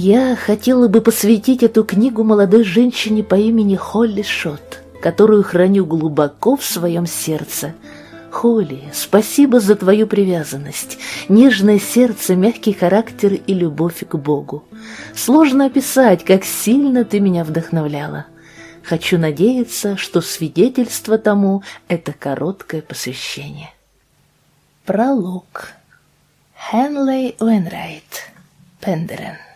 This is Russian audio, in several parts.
Я хотела бы посвятить эту книгу молодой женщине по имени Холли Шот, которую храню глубоко в своем сердце. Холли, спасибо за твою привязанность, нежное сердце, мягкий характер и любовь к Богу. Сложно описать, как сильно ты меня вдохновляла. Хочу надеяться, что свидетельство тому — это короткое посвящение. Пролог. Хенлей Уэнрайт. Пендерен.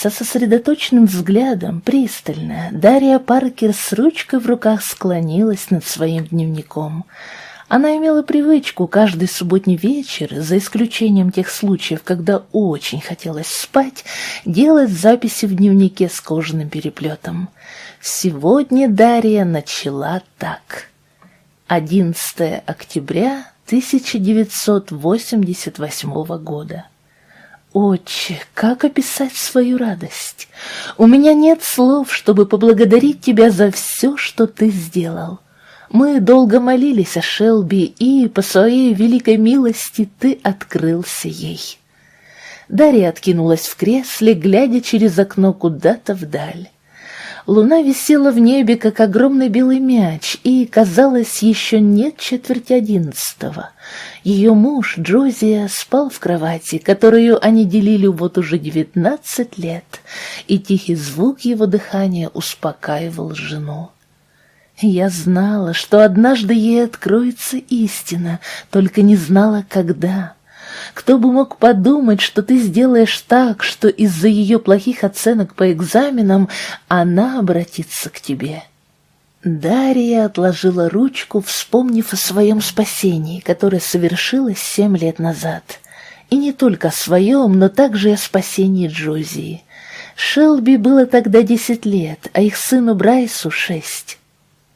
Со сосредоточенным взглядом, пристально, Дарья Паркер с ручкой в руках склонилась над своим дневником. Она имела привычку каждый субботний вечер, за исключением тех случаев, когда очень хотелось спать, делать записи в дневнике с кожаным переплетом. Сегодня Дарья начала так. 11 октября 1988 года. «Отче, как описать свою радость? У меня нет слов, чтобы поблагодарить тебя за все, что ты сделал. Мы долго молились о Шелби, и, по своей великой милости, ты открылся ей». Дарья откинулась в кресле, глядя через окно куда-то вдаль. Луна висела в небе, как огромный белый мяч, и, казалось, еще нет четверти одиннадцатого. Ее муж, Джозия, спал в кровати, которую они делили вот уже девятнадцать лет, и тихий звук его дыхания успокаивал жену. Я знала, что однажды ей откроется истина, только не знала, когда. Кто бы мог подумать, что ты сделаешь так, что из-за ее плохих оценок по экзаменам она обратится к тебе?» Дарья отложила ручку, вспомнив о своем спасении, которое совершилось семь лет назад. И не только о своем, но также и о спасении Джозии. Шелби было тогда десять лет, а их сыну Брайсу шесть.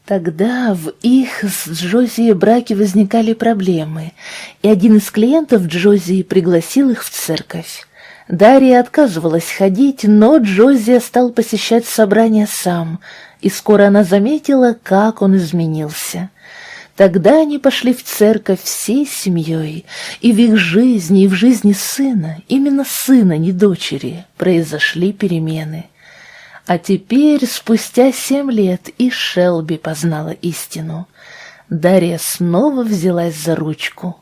Тогда в их с Джози браке возникали проблемы, и один из клиентов Джози пригласил их в церковь. Дарья отказывалась ходить, но Джози стал посещать собрания сам, и скоро она заметила, как он изменился. Тогда они пошли в церковь всей семьей, и в их жизни, и в жизни сына, именно сына, не дочери, произошли перемены. А теперь, спустя семь лет, и Шелби познала истину. Дарья снова взялась за ручку.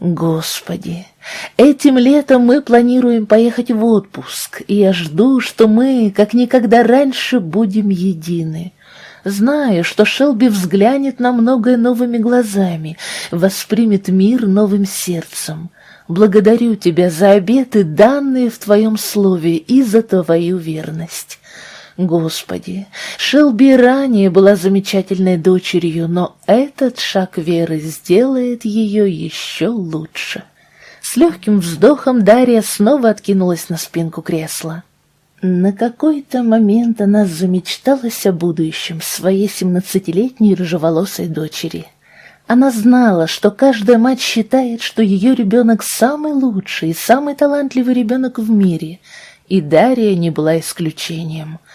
Господи, этим летом мы планируем поехать в отпуск, и я жду, что мы, как никогда раньше, будем едины. Знаю, что Шелби взглянет на многое новыми глазами, воспримет мир новым сердцем. Благодарю тебя за обеты, данные в твоем слове, и за твою верность. Господи, Шелби ранее была замечательной дочерью, но этот шаг веры сделает ее еще лучше. С легким вздохом Дарья снова откинулась на спинку кресла. На какой-то момент она замечталась о будущем своей семнадцатилетней рыжеволосой дочери. Она знала, что каждая мать считает, что ее ребенок самый лучший и самый талантливый ребенок в мире, и Дарья не была исключением —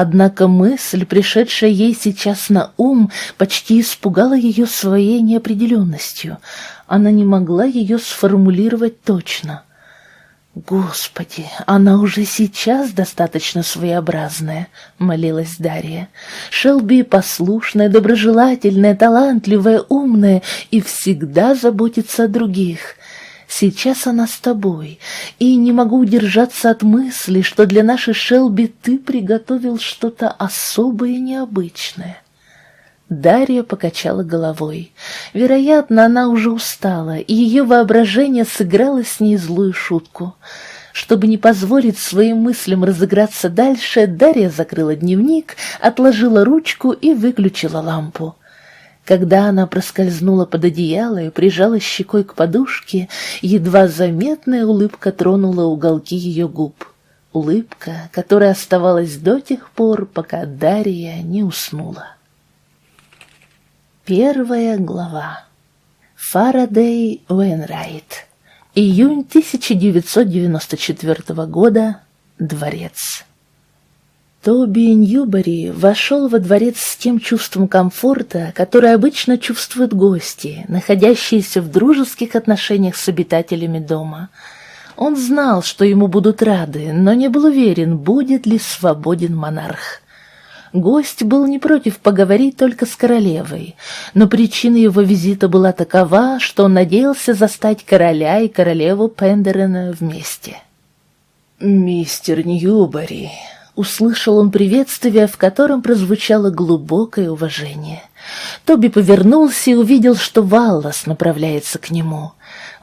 Однако мысль, пришедшая ей сейчас на ум, почти испугала ее своей неопределенностью. Она не могла ее сформулировать точно. «Господи, она уже сейчас достаточно своеобразная», — молилась Дарья. «Шелби послушная, доброжелательная, талантливая, умная и всегда заботится о других. Сейчас она с тобой, и не могу удержаться от мысли, что для нашей Шелби ты приготовил что-то особое и необычное». Дарья покачала головой. Вероятно, она уже устала, и ее воображение сыграло с ней злую шутку. Чтобы не позволить своим мыслям разыграться дальше, Дарья закрыла дневник, отложила ручку и выключила лампу. Когда она проскользнула под одеяло и прижала щекой к подушке, едва заметная улыбка тронула уголки ее губ. Улыбка, которая оставалась до тех пор, пока Дарья не уснула. Первая глава. Фарадей Уэнрайт. Июнь 1994 года. Дворец. Тоби Ньюбери вошел во дворец с тем чувством комфорта, которое обычно чувствуют гости, находящиеся в дружеских отношениях с обитателями дома. Он знал, что ему будут рады, но не был уверен, будет ли свободен монарх. Гость был не против поговорить только с королевой, но причина его визита была такова, что он надеялся застать короля и королеву Пендерена вместе. «Мистер Ньюбери», — услышал он приветствие, в котором прозвучало глубокое уважение. Тоби повернулся и увидел, что Валлас направляется к нему.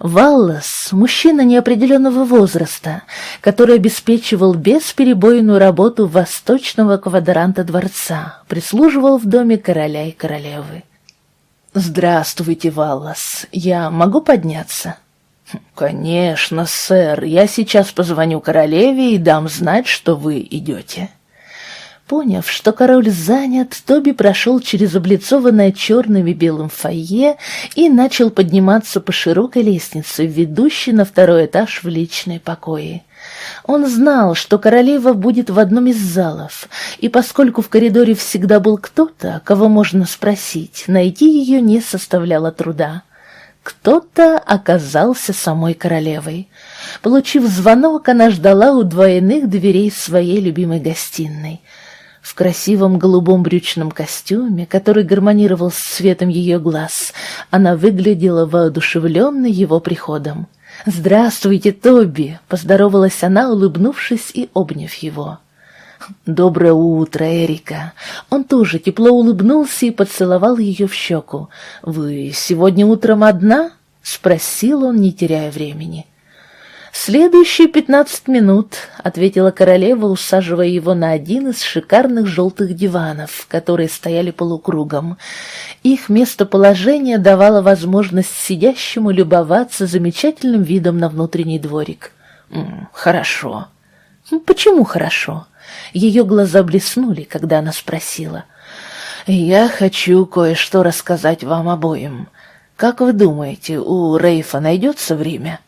Валлас — мужчина неопределенного возраста, который обеспечивал бесперебойную работу восточного квадранта дворца, прислуживал в доме короля и королевы. «Здравствуйте, Валлас. Я могу подняться?» «Конечно, сэр. Я сейчас позвоню королеве и дам знать, что вы идете». Поняв, что король занят, Тоби прошел через облицованное черным и белым фойе и начал подниматься по широкой лестнице, ведущей на второй этаж в личные покои. Он знал, что королева будет в одном из залов, и поскольку в коридоре всегда был кто-то, кого можно спросить, найти ее не составляло труда. Кто-то оказался самой королевой. Получив звонок, она ждала у двойных дверей своей любимой гостиной — в красивом голубом брючном костюме, который гармонировал с цветом ее глаз, она выглядела воодушевленной его приходом. «Здравствуйте, Тоби!» — поздоровалась она, улыбнувшись и обняв его. «Доброе утро, Эрика!» Он тоже тепло улыбнулся и поцеловал ее в щеку. «Вы сегодня утром одна?» — спросил он, не теряя времени. «Следующие пятнадцать минут», — ответила королева, усаживая его на один из шикарных желтых диванов, которые стояли полукругом. Их местоположение давало возможность сидящему любоваться замечательным видом на внутренний дворик. «Хорошо». «Почему хорошо?» Ее глаза блеснули, когда она спросила. «Я хочу кое-что рассказать вам обоим. Как вы думаете, у Рейфа найдется время?»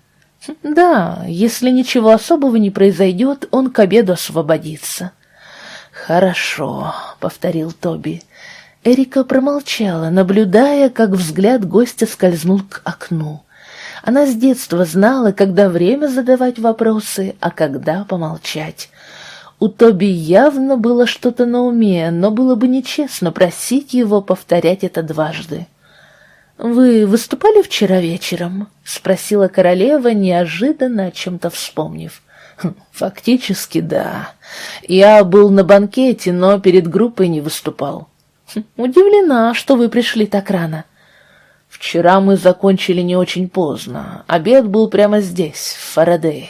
Да, если ничего особого не произойдет, он к обеду освободится. Хорошо, повторил Тоби. Эрика промолчала, наблюдая, как взгляд гостя скользнул к окну. Она с детства знала, когда время задавать вопросы, а когда помолчать. У Тоби явно было что-то на уме, но было бы нечестно просить его повторять это дважды. «Вы выступали вчера вечером?» — спросила королева, неожиданно о чем-то вспомнив. «Хм, «Фактически, да. Я был на банкете, но перед группой не выступал». Хм, «Удивлена, что вы пришли так рано». «Вчера мы закончили не очень поздно. Обед был прямо здесь, в Фарадее».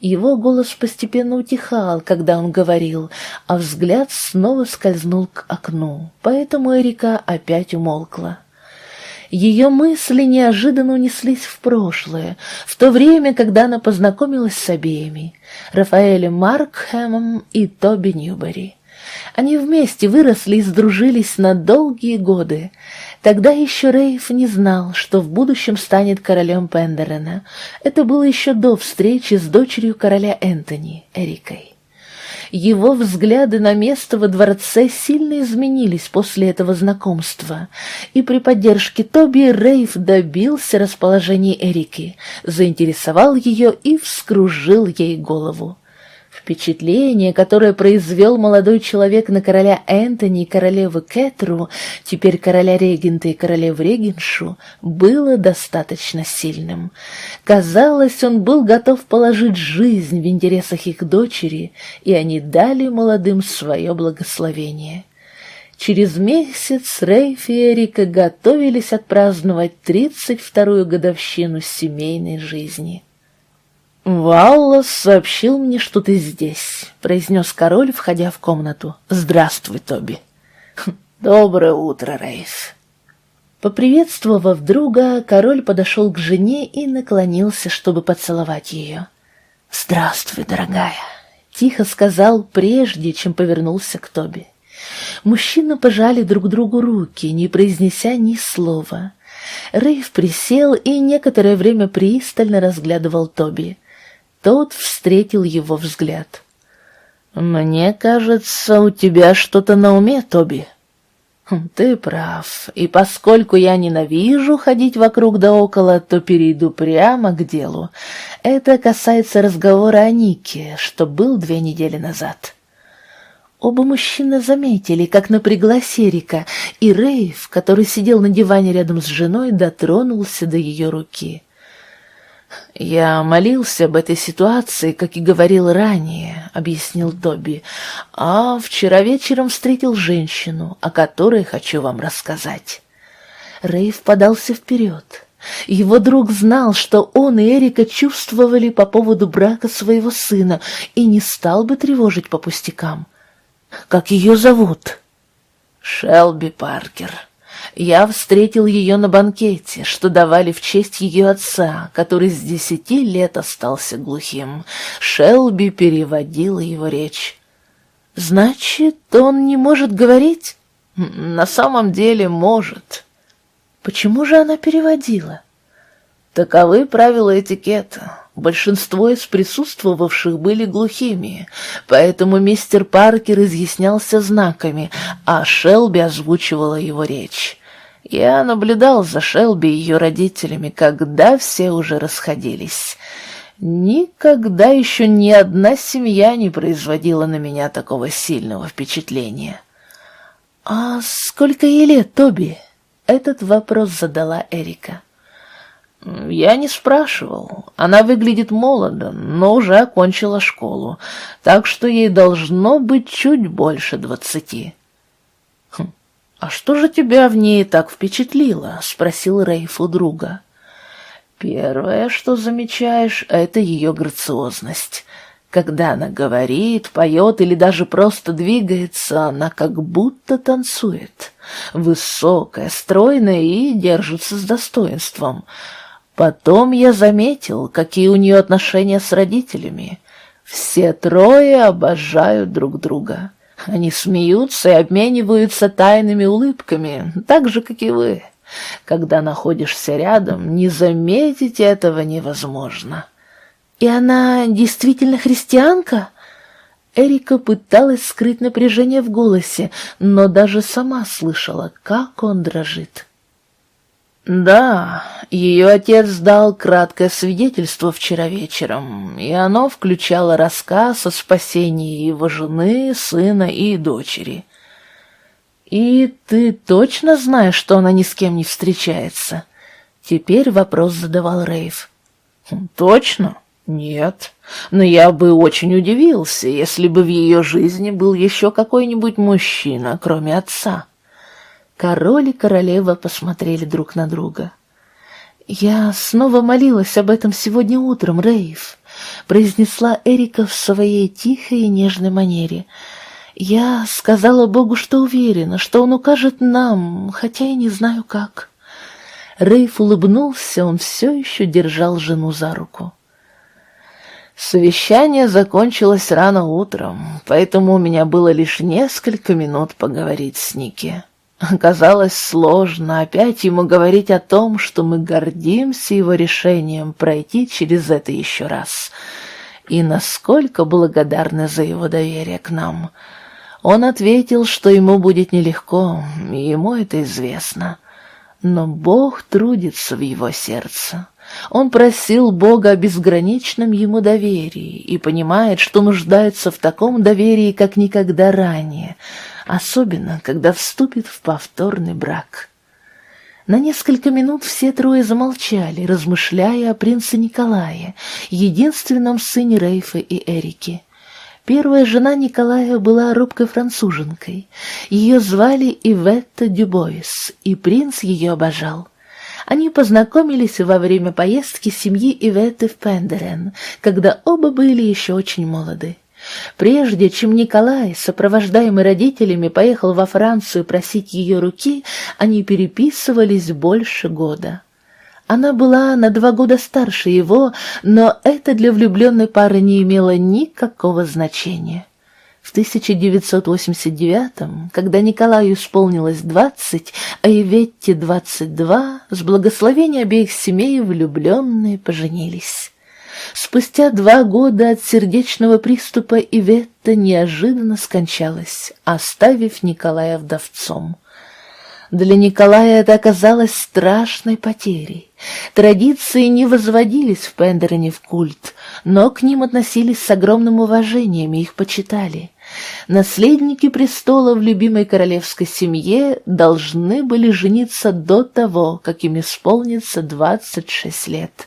Его голос постепенно утихал, когда он говорил, а взгляд снова скользнул к окну, поэтому Эрика опять умолкла. Ее мысли неожиданно унеслись в прошлое, в то время, когда она познакомилась с обеими — Рафаэлем Маркхэмом и Тоби Ньюбери. Они вместе выросли и сдружились на долгие годы. Тогда еще Рейф не знал, что в будущем станет королем Пендерена. Это было еще до встречи с дочерью короля Энтони, Эрикой. Его взгляды на место во дворце сильно изменились после этого знакомства, и при поддержке Тоби Рейв добился расположения Эрики, заинтересовал ее и вскружил ей голову. Впечатление, которое произвел молодой человек на короля Энтони и королеву Кэтру, теперь короля регента и королеву регеншу, было достаточно сильным. Казалось, он был готов положить жизнь в интересах их дочери, и они дали молодым свое благословение. Через месяц Рейф и Эрика готовились отпраздновать тридцать вторую годовщину семейной жизни. «Валлас сообщил мне, что ты здесь», — произнес король, входя в комнату. «Здравствуй, Тоби». «Хм, «Доброе утро, Рейс». Поприветствовав друга, король подошел к жене и наклонился, чтобы поцеловать ее. «Здравствуй, дорогая», — тихо сказал, прежде чем повернулся к Тоби. Мужчины пожали друг другу руки, не произнеся ни слова. Рейв присел и некоторое время пристально разглядывал Тоби. Тот встретил его взгляд. «Мне кажется, у тебя что-то на уме, Тоби». Хм, «Ты прав, и поскольку я ненавижу ходить вокруг да около, то перейду прямо к делу. Это касается разговора о Нике, что был две недели назад». Оба мужчины заметили, как напряглась Эрика, и Рейв, который сидел на диване рядом с женой, дотронулся до ее руки. «Я молился об этой ситуации, как и говорил ранее», — объяснил Тоби, «а вчера вечером встретил женщину, о которой хочу вам рассказать». Рейв подался вперед. Его друг знал, что он и Эрика чувствовали по поводу брака своего сына и не стал бы тревожить по пустякам. «Как ее зовут?» «Шелби Паркер», я встретил ее на банкете, что давали в честь ее отца, который с десяти лет остался глухим. Шелби переводила его речь. «Значит, он не может говорить?» «На самом деле может». «Почему же она переводила?» Таковы правила этикета. Большинство из присутствовавших были глухими, поэтому мистер Паркер изъяснялся знаками, а Шелби озвучивала его речь. Я наблюдал за Шелби и ее родителями, когда все уже расходились. Никогда еще ни одна семья не производила на меня такого сильного впечатления. «А сколько ей лет, Тоби?» Этот вопрос задала Эрика. Я не спрашивал. Она выглядит молодо, но уже окончила школу, так что ей должно быть чуть больше двадцати. «А что же тебя в ней так впечатлило?» — спросил Рейф у друга. «Первое, что замечаешь, — это ее грациозность. Когда она говорит, поет или даже просто двигается, она как будто танцует. Высокая, стройная и держится с достоинством». Потом я заметил, какие у нее отношения с родителями. Все трое обожают друг друга. Они смеются и обмениваются тайными улыбками, так же, как и вы. Когда находишься рядом, не заметить этого невозможно. И она действительно христианка? Эрика пыталась скрыть напряжение в голосе, но даже сама слышала, как он дрожит. Да, ее отец дал краткое свидетельство вчера вечером, и оно включало рассказ о спасении его жены, сына и дочери. И ты точно знаешь, что она ни с кем не встречается? Теперь вопрос задавал Рейв. Хм, точно? Нет. Но я бы очень удивился, если бы в ее жизни был еще какой-нибудь мужчина, кроме отца. Король и королева посмотрели друг на друга. «Я снова молилась об этом сегодня утром, Рейв», — произнесла Эрика в своей тихой и нежной манере. «Я сказала Богу, что уверена, что Он укажет нам, хотя и не знаю как». Рейф улыбнулся, он все еще держал жену за руку. Совещание закончилось рано утром, поэтому у меня было лишь несколько минут поговорить с Ники. Оказалось сложно опять ему говорить о том, что мы гордимся его решением пройти через это еще раз, и насколько благодарны за его доверие к нам. Он ответил, что ему будет нелегко, и ему это известно. Но Бог трудится в его сердце. Он просил Бога о безграничном ему доверии и понимает, что нуждается в таком доверии, как никогда ранее — особенно когда вступит в повторный брак. На несколько минут все трое замолчали, размышляя о принце Николае, единственном сыне Рейфа и Эрики. Первая жена Николая была робкой француженкой. Ее звали Иветта Дюбоис, и принц ее обожал. Они познакомились во время поездки семьи Иветты в Пендерен, когда оба были еще очень молоды. Прежде чем Николай, сопровождаемый родителями, поехал во Францию просить ее руки, они переписывались больше года. Она была на два года старше его, но это для влюбленной пары не имело никакого значения. В 1989 когда Николаю исполнилось двадцать, а Иветте двадцать два, с благословения обеих семей влюбленные поженились. Спустя два года от сердечного приступа Иветта неожиданно скончалась, оставив Николая вдовцом. Для Николая это оказалось страшной потерей. Традиции не возводились в Пендероне в культ, но к ним относились с огромным уважением и их почитали. Наследники престола в любимой королевской семье должны были жениться до того, как им исполнится двадцать шесть лет.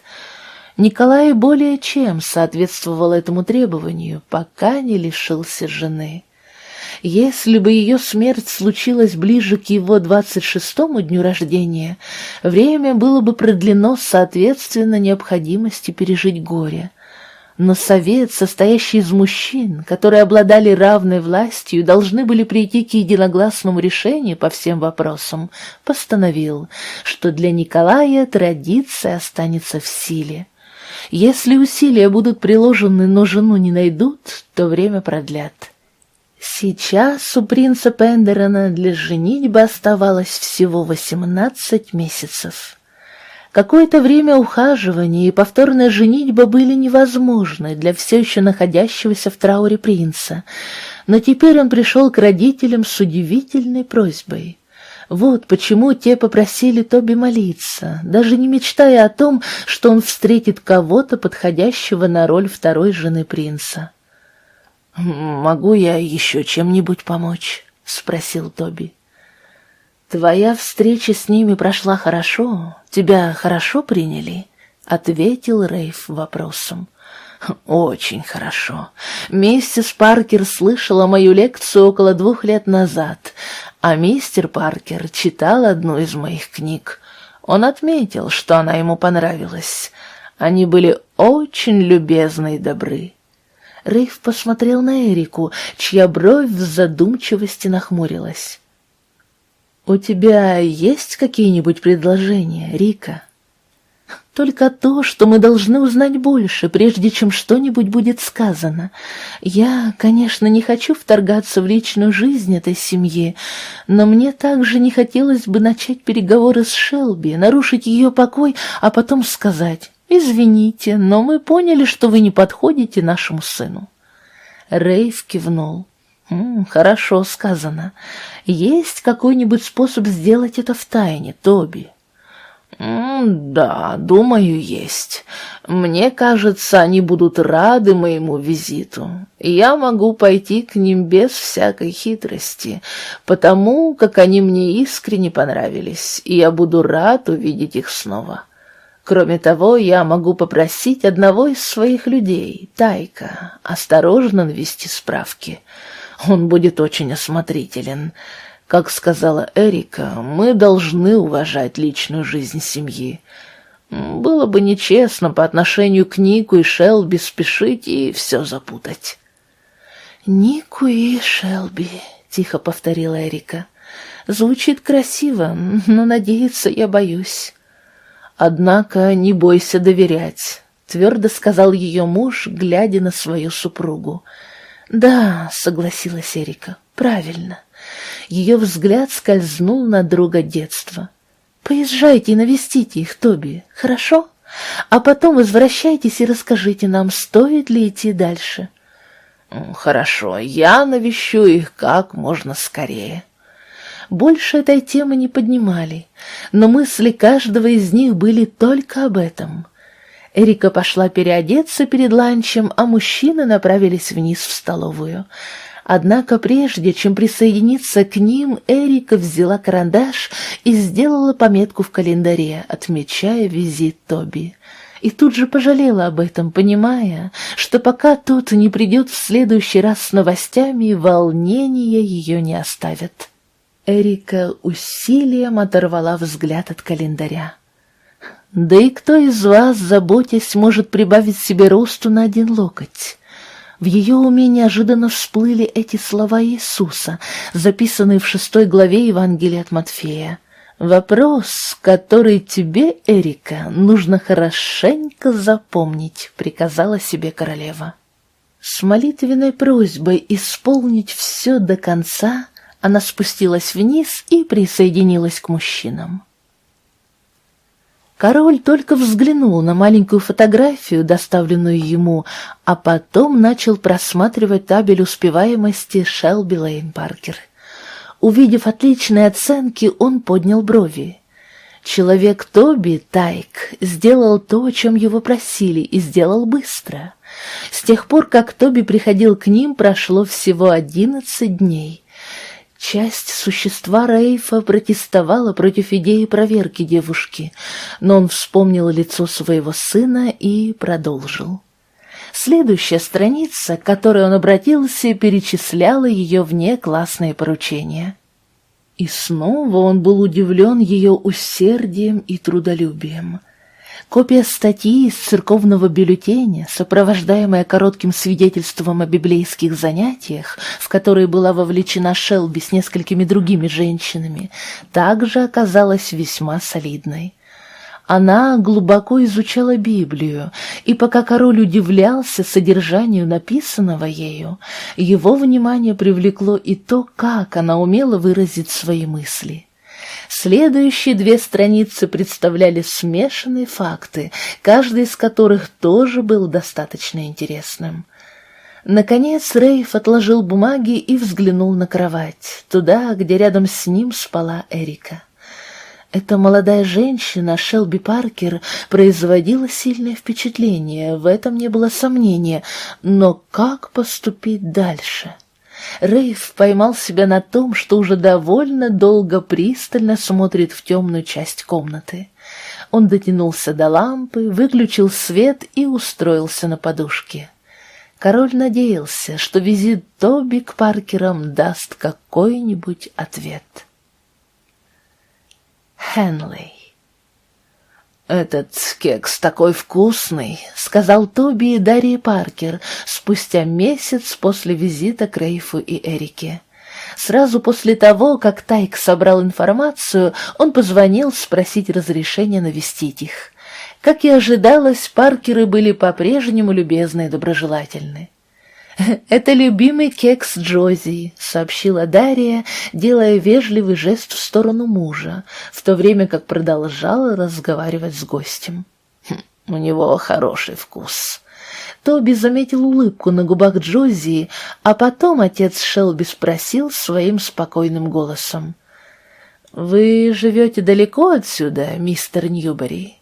Николай более чем соответствовал этому требованию, пока не лишился жены. Если бы ее смерть случилась ближе к его двадцать шестому дню рождения, время было бы продлено соответственно необходимости пережить горе. Но совет, состоящий из мужчин, которые обладали равной властью и должны были прийти к единогласному решению по всем вопросам, постановил, что для Николая традиция останется в силе. Если усилия будут приложены, но жену не найдут, то время продлят. Сейчас у принца Пендерона для женитьбы оставалось всего восемнадцать месяцев. Какое-то время ухаживания и повторная женитьба были невозможны для все еще находящегося в трауре принца, но теперь он пришел к родителям с удивительной просьбой. Вот почему те попросили Тоби молиться, даже не мечтая о том, что он встретит кого-то, подходящего на роль второй жены принца. «Могу я еще чем-нибудь помочь?» — спросил Тоби. «Твоя встреча с ними прошла хорошо? Тебя хорошо приняли?» — ответил Рейф вопросом. «Очень хорошо. Миссис Паркер слышала мою лекцию около двух лет назад, а мистер Паркер читал одну из моих книг. Он отметил, что она ему понравилась. Они были очень любезны и добры. Рейв посмотрел на Эрику, чья бровь в задумчивости нахмурилась. «У тебя есть какие-нибудь предложения, Рика?» «Только то, что мы должны узнать больше, прежде чем что-нибудь будет сказано. Я, конечно, не хочу вторгаться в личную жизнь этой семьи, но мне также не хотелось бы начать переговоры с Шелби, нарушить ее покой, а потом сказать «Извините, но мы поняли, что вы не подходите нашему сыну». Рейв кивнул. «М -м, «Хорошо сказано. Есть какой-нибудь способ сделать это в тайне, Тоби?» «Да, думаю, есть. Мне кажется, они будут рады моему визиту. Я могу пойти к ним без всякой хитрости, потому как они мне искренне понравились, и я буду рад увидеть их снова». Кроме того, я могу попросить одного из своих людей, Тайка, осторожно навести справки. Он будет очень осмотрителен. Как сказала Эрика, мы должны уважать личную жизнь семьи. Было бы нечестно по отношению к Нику и Шелби спешить и все запутать. «Нику и Шелби», — тихо повторила Эрика. «Звучит красиво, но надеяться я боюсь». «Однако не бойся доверять», — твердо сказал ее муж, глядя на свою супругу. «Да», — согласилась Эрика, — «правильно». Ее взгляд скользнул на друга детства. «Поезжайте и навестите их, Тоби, хорошо? А потом возвращайтесь и расскажите нам, стоит ли идти дальше». «Хорошо, я навещу их как можно скорее». Больше этой темы не поднимали, но мысли каждого из них были только об этом. Эрика пошла переодеться перед ланчем, а мужчины направились вниз в столовую. Однако прежде, чем присоединиться к ним, Эрика взяла карандаш и сделала пометку в календаре, отмечая визит Тоби. И тут же пожалела об этом, понимая, что пока тот не придет в следующий раз с новостями, волнения ее не оставят. Эрика усилием оторвала взгляд от календаря. «Да и кто из вас, заботясь, может прибавить себе росту на один локоть?» В ее уме неожиданно всплыли эти слова Иисуса, записанные в шестой главе Евангелия от Матфея. «Вопрос, который тебе, Эрика, нужно хорошенько запомнить», — приказала себе королева. С молитвенной просьбой исполнить все до конца она спустилась вниз и присоединилась к мужчинам. Король только взглянул на маленькую фотографию, доставленную ему, а потом начал просматривать табель успеваемости Шелби Лейн Паркер. Увидев отличные оценки, он поднял брови. Человек Тоби, Тайк, сделал то, о чем его просили, и сделал быстро. С тех пор, как Тоби приходил к ним, прошло всего одиннадцать дней. Часть существа Рейфа протестовала против идеи проверки девушки, но он вспомнил лицо своего сына и продолжил. Следующая страница, к которой он обратился, перечисляла ее вне классные поручения. И снова он был удивлен ее усердием и трудолюбием. Копия статьи из церковного бюллетеня, сопровождаемая коротким свидетельством о библейских занятиях, в которые была вовлечена Шелби с несколькими другими женщинами, также оказалась весьма солидной. Она глубоко изучала Библию, и пока король удивлялся содержанию написанного ею, его внимание привлекло и то, как она умела выразить свои мысли. Следующие две страницы представляли смешанные факты, каждый из которых тоже был достаточно интересным. Наконец Рейф отложил бумаги и взглянул на кровать, туда, где рядом с ним спала Эрика. Эта молодая женщина, Шелби Паркер, производила сильное впечатление, в этом не было сомнения, но как поступить дальше? — Рейв поймал себя на том, что уже довольно долго пристально смотрит в темную часть комнаты. Он дотянулся до лампы, выключил свет и устроился на подушке. Король надеялся, что визит Тоби к Паркерам даст какой-нибудь ответ. Хенлей «Этот кекс такой вкусный», — сказал Тоби и Дарья Паркер спустя месяц после визита к Рейфу и Эрике. Сразу после того, как Тайк собрал информацию, он позвонил спросить разрешения навестить их. Как и ожидалось, Паркеры были по-прежнему любезны и доброжелательны. «Это любимый кекс Джози», — сообщила Дарья, делая вежливый жест в сторону мужа, в то время как продолжала разговаривать с гостем. Хм, «У него хороший вкус». Тоби заметил улыбку на губах Джози, а потом отец Шелби спросил своим спокойным голосом. «Вы живете далеко отсюда, мистер Ньюбери?»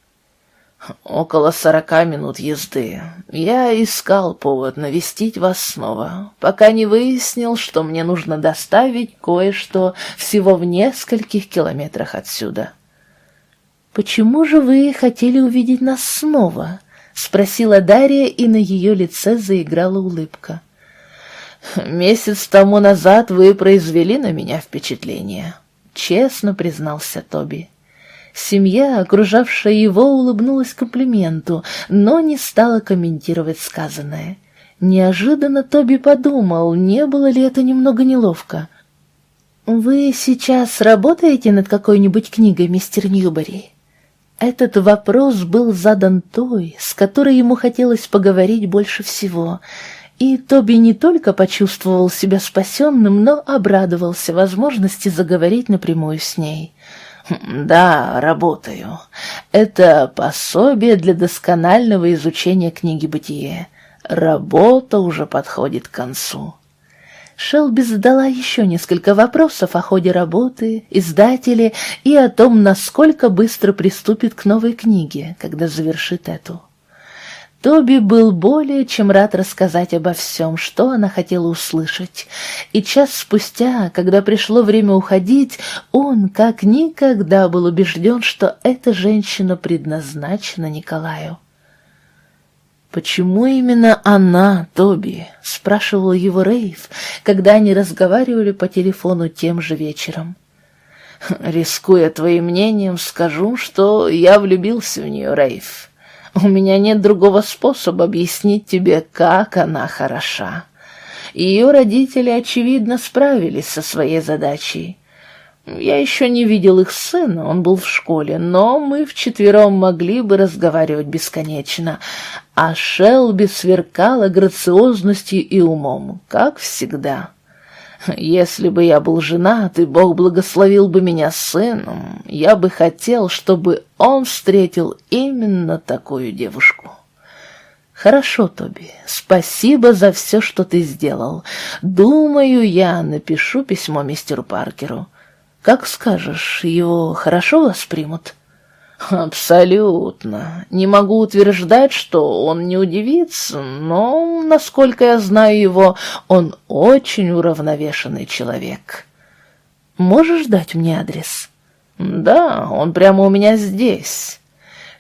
«Около сорока минут езды. Я искал повод навестить вас снова, пока не выяснил, что мне нужно доставить кое-что всего в нескольких километрах отсюда». «Почему же вы хотели увидеть нас снова?» — спросила Дарья, и на ее лице заиграла улыбка. «Месяц тому назад вы произвели на меня впечатление», — честно признался Тоби. Семья, окружавшая его, улыбнулась комплименту, но не стала комментировать сказанное. Неожиданно Тоби подумал, не было ли это немного неловко. «Вы сейчас работаете над какой-нибудь книгой, мистер Ньюбери?» Этот вопрос был задан той, с которой ему хотелось поговорить больше всего, и Тоби не только почувствовал себя спасенным, но обрадовался возможности заговорить напрямую с ней. «Да, работаю. Это пособие для досконального изучения книги «Бытие». Работа уже подходит к концу». Шелби задала еще несколько вопросов о ходе работы, издателе и о том, насколько быстро приступит к новой книге, когда завершит эту. Тоби был более чем рад рассказать обо всем, что она хотела услышать, и час спустя, когда пришло время уходить, он как никогда был убежден, что эта женщина предназначена Николаю. «Почему именно она, Тоби?» — спрашивал его Рейв, когда они разговаривали по телефону тем же вечером. «Рискуя твоим мнением, скажу, что я влюбился в нее, Рейв». У меня нет другого способа объяснить тебе, как она хороша. Ее родители, очевидно, справились со своей задачей. Я еще не видел их сына, он был в школе, но мы вчетвером могли бы разговаривать бесконечно, а Шелби сверкала грациозностью и умом, как всегда. Если бы я был женат, и Бог благословил бы меня сыном, я бы хотел, чтобы он встретил именно такую девушку. «Хорошо, Тоби, спасибо за все, что ты сделал. Думаю, я напишу письмо мистеру Паркеру. Как скажешь, его хорошо воспримут?» «Абсолютно. Не могу утверждать, что он не удивится, но, насколько я знаю его, он очень уравновешенный человек». «Можешь дать мне адрес?» «Да, он прямо у меня здесь».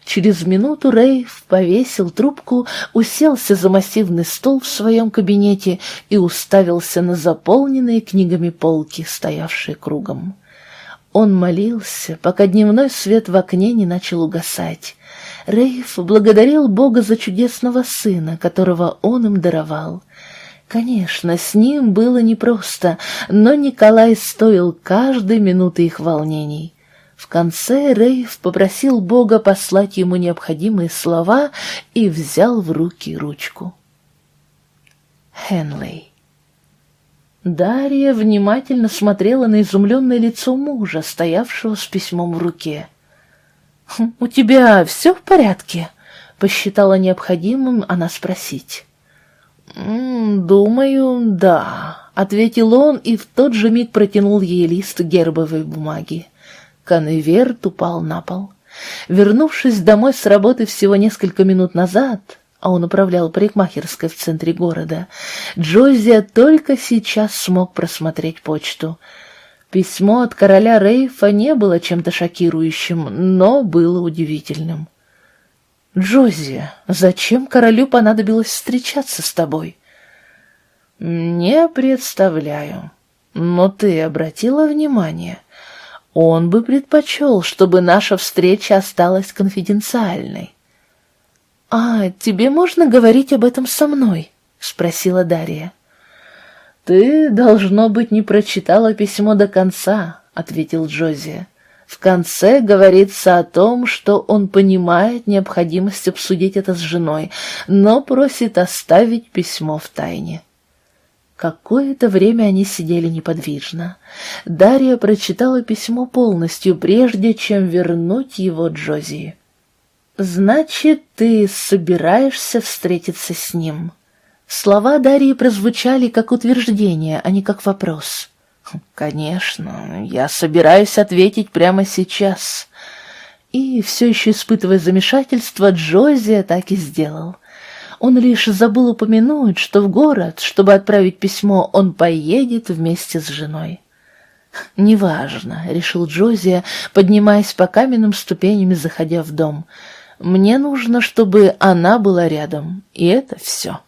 Через минуту Рейв повесил трубку, уселся за массивный стол в своем кабинете и уставился на заполненные книгами полки, стоявшие кругом. Он молился, пока дневной свет в окне не начал угасать. Рейв благодарил Бога за чудесного сына, которого он им даровал. Конечно, с ним было непросто, но Николай стоил каждой минуты их волнений. В конце Рейв попросил Бога послать ему необходимые слова и взял в руки ручку. Хенлей. Дарья внимательно смотрела на изумленное лицо мужа, стоявшего с письмом в руке. «Хм, «У тебя все в порядке?» — посчитала необходимым она спросить. «Думаю, да», — ответил он и в тот же миг протянул ей лист гербовой бумаги. Конверт упал на пол. Вернувшись домой с работы всего несколько минут назад, а он управлял парикмахерской в центре города, Джозия только сейчас смог просмотреть почту. Письмо от короля Рейфа не было чем-то шокирующим, но было удивительным. «Джозия, зачем королю понадобилось встречаться с тобой?» «Не представляю. Но ты обратила внимание?» Он бы предпочел, чтобы наша встреча осталась конфиденциальной. «А тебе можно говорить об этом со мной?» — спросила Дарья. «Ты, должно быть, не прочитала письмо до конца», — ответил Джози. «В конце говорится о том, что он понимает необходимость обсудить это с женой, но просит оставить письмо в тайне». Какое-то время они сидели неподвижно. Дарья прочитала письмо полностью, прежде чем вернуть его Джози. «Значит, ты собираешься встретиться с ним?» Слова Дарьи прозвучали как утверждение, а не как вопрос. «Конечно, я собираюсь ответить прямо сейчас». И, все еще испытывая замешательство, Джози так и сделал. Он лишь забыл упомянуть, что в город, чтобы отправить письмо, он поедет вместе с женой. «Неважно», — решил Джозия, поднимаясь по каменным ступеням и заходя в дом. «Мне нужно, чтобы она была рядом, и это все».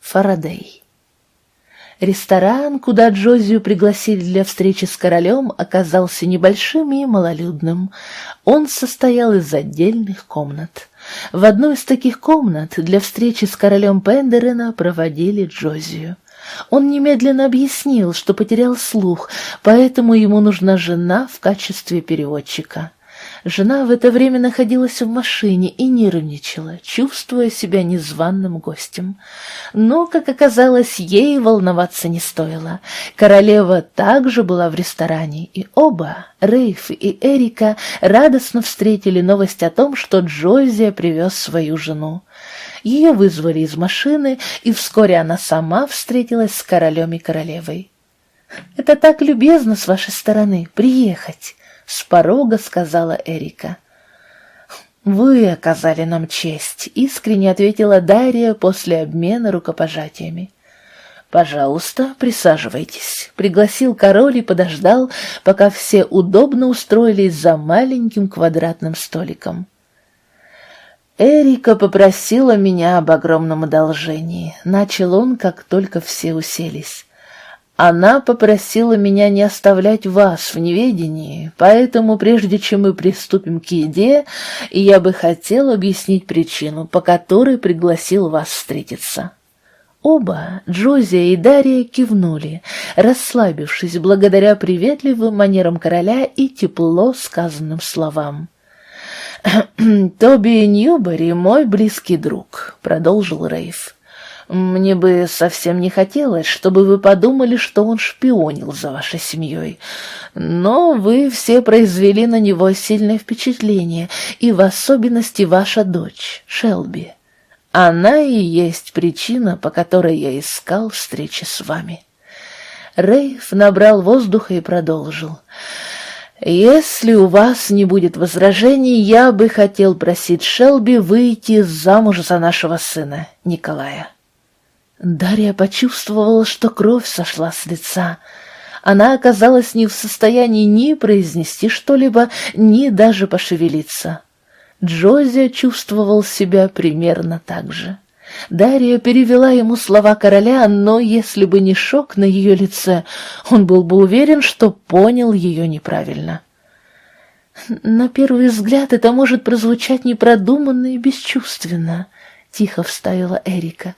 Фарадей Ресторан, куда Джозию пригласили для встречи с королем, оказался небольшим и малолюдным. Он состоял из отдельных комнат. В одну из таких комнат для встречи с королем Пендерена проводили Джозию. Он немедленно объяснил, что потерял слух, поэтому ему нужна жена в качестве переводчика. Жена в это время находилась в машине и нервничала, чувствуя себя незваным гостем. Но, как оказалось, ей волноваться не стоило. Королева также была в ресторане, и оба, Рейф и Эрика, радостно встретили новость о том, что Джозия привез свою жену. Ее вызвали из машины, и вскоре она сама встретилась с королем и королевой. «Это так любезно с вашей стороны приехать», — с порога сказала Эрика. «Вы оказали нам честь», — искренне ответила Дарья после обмена рукопожатиями. «Пожалуйста, присаживайтесь», — пригласил король и подождал, пока все удобно устроились за маленьким квадратным столиком. «Эрика попросила меня об огромном одолжении», — начал он, как только все уселись. Она попросила меня не оставлять вас в неведении, поэтому прежде чем мы приступим к еде, я бы хотел объяснить причину, по которой пригласил вас встретиться». Оба, Джозия и Дарья, кивнули, расслабившись благодаря приветливым манерам короля и тепло сказанным словам. «Тоби Ньюбери мой близкий друг», — продолжил Рейф. Мне бы совсем не хотелось, чтобы вы подумали, что он шпионил за вашей семьей. Но вы все произвели на него сильное впечатление, и в особенности ваша дочь, Шелби. Она и есть причина, по которой я искал встречи с вами. Рейф набрал воздуха и продолжил. «Если у вас не будет возражений, я бы хотел просить Шелби выйти замуж за нашего сына, Николая». Дарья почувствовала, что кровь сошла с лица. Она оказалась не в состоянии ни произнести что-либо, ни даже пошевелиться. Джози чувствовал себя примерно так же. Дарья перевела ему слова короля, но если бы не шок на ее лице, он был бы уверен, что понял ее неправильно. «На первый взгляд это может прозвучать непродуманно и бесчувственно», — тихо вставила Эрика.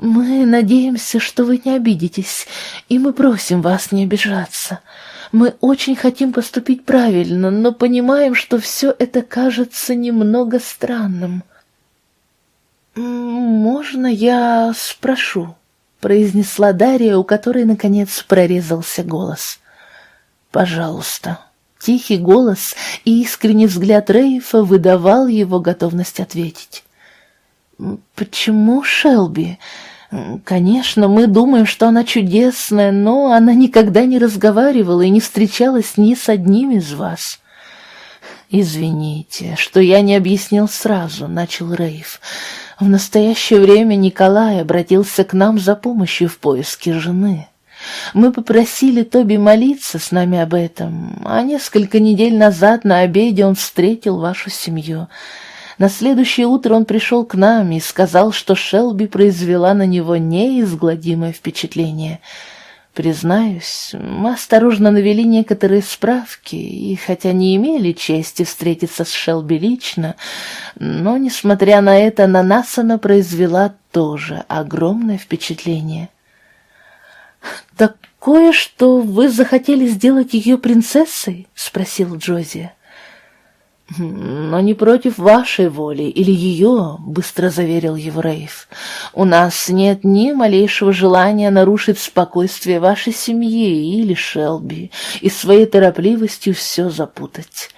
«Мы надеемся, что вы не обидитесь, и мы просим вас не обижаться. Мы очень хотим поступить правильно, но понимаем, что все это кажется немного странным». «Можно я спрошу?» — произнесла Дарья, у которой, наконец, прорезался голос. «Пожалуйста». Тихий голос и искренний взгляд Рейфа выдавал его готовность ответить. «Почему Шелби? Конечно, мы думаем, что она чудесная, но она никогда не разговаривала и не встречалась ни с одним из вас». «Извините, что я не объяснил сразу», — начал Рейф. В настоящее время Николай обратился к нам за помощью в поиске жены. Мы попросили Тоби молиться с нами об этом, а несколько недель назад на обеде он встретил вашу семью. На следующее утро он пришел к нам и сказал, что Шелби произвела на него неизгладимое впечатление — Признаюсь, мы осторожно навели некоторые справки, и хотя не имели чести встретиться с Шелби лично, но, несмотря на это, на нас она произвела тоже огромное впечатление. «Такое, что вы захотели сделать ее принцессой?» — спросил Джози но не против вашей воли или ее, — быстро заверил его Рейф. У нас нет ни малейшего желания нарушить спокойствие вашей семьи или Шелби и своей торопливостью все запутать.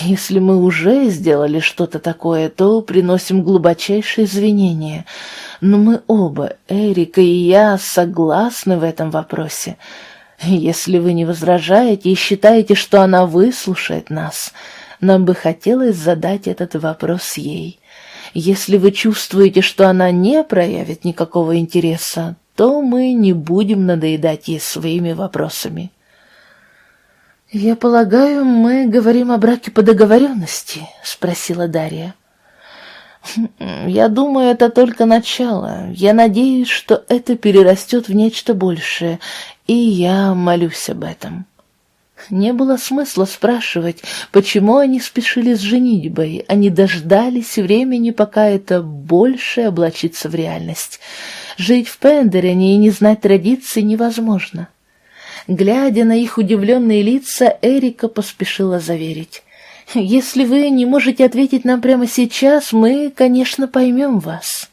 Если мы уже сделали что-то такое, то приносим глубочайшие извинения. Но мы оба, Эрика и я, согласны в этом вопросе. Если вы не возражаете и считаете, что она выслушает нас, — нам бы хотелось задать этот вопрос ей. Если вы чувствуете, что она не проявит никакого интереса, то мы не будем надоедать ей своими вопросами. «Я полагаю, мы говорим о браке по договоренности?» — спросила Дарья. «Я думаю, это только начало. Я надеюсь, что это перерастет в нечто большее, и я молюсь об этом». Не было смысла спрашивать, почему они спешили с женитьбой, они дождались времени, пока это больше облачится в реальность. Жить в Пендерене и не знать традиций невозможно. Глядя на их удивленные лица, Эрика поспешила заверить. «Если вы не можете ответить нам прямо сейчас, мы, конечно, поймем вас».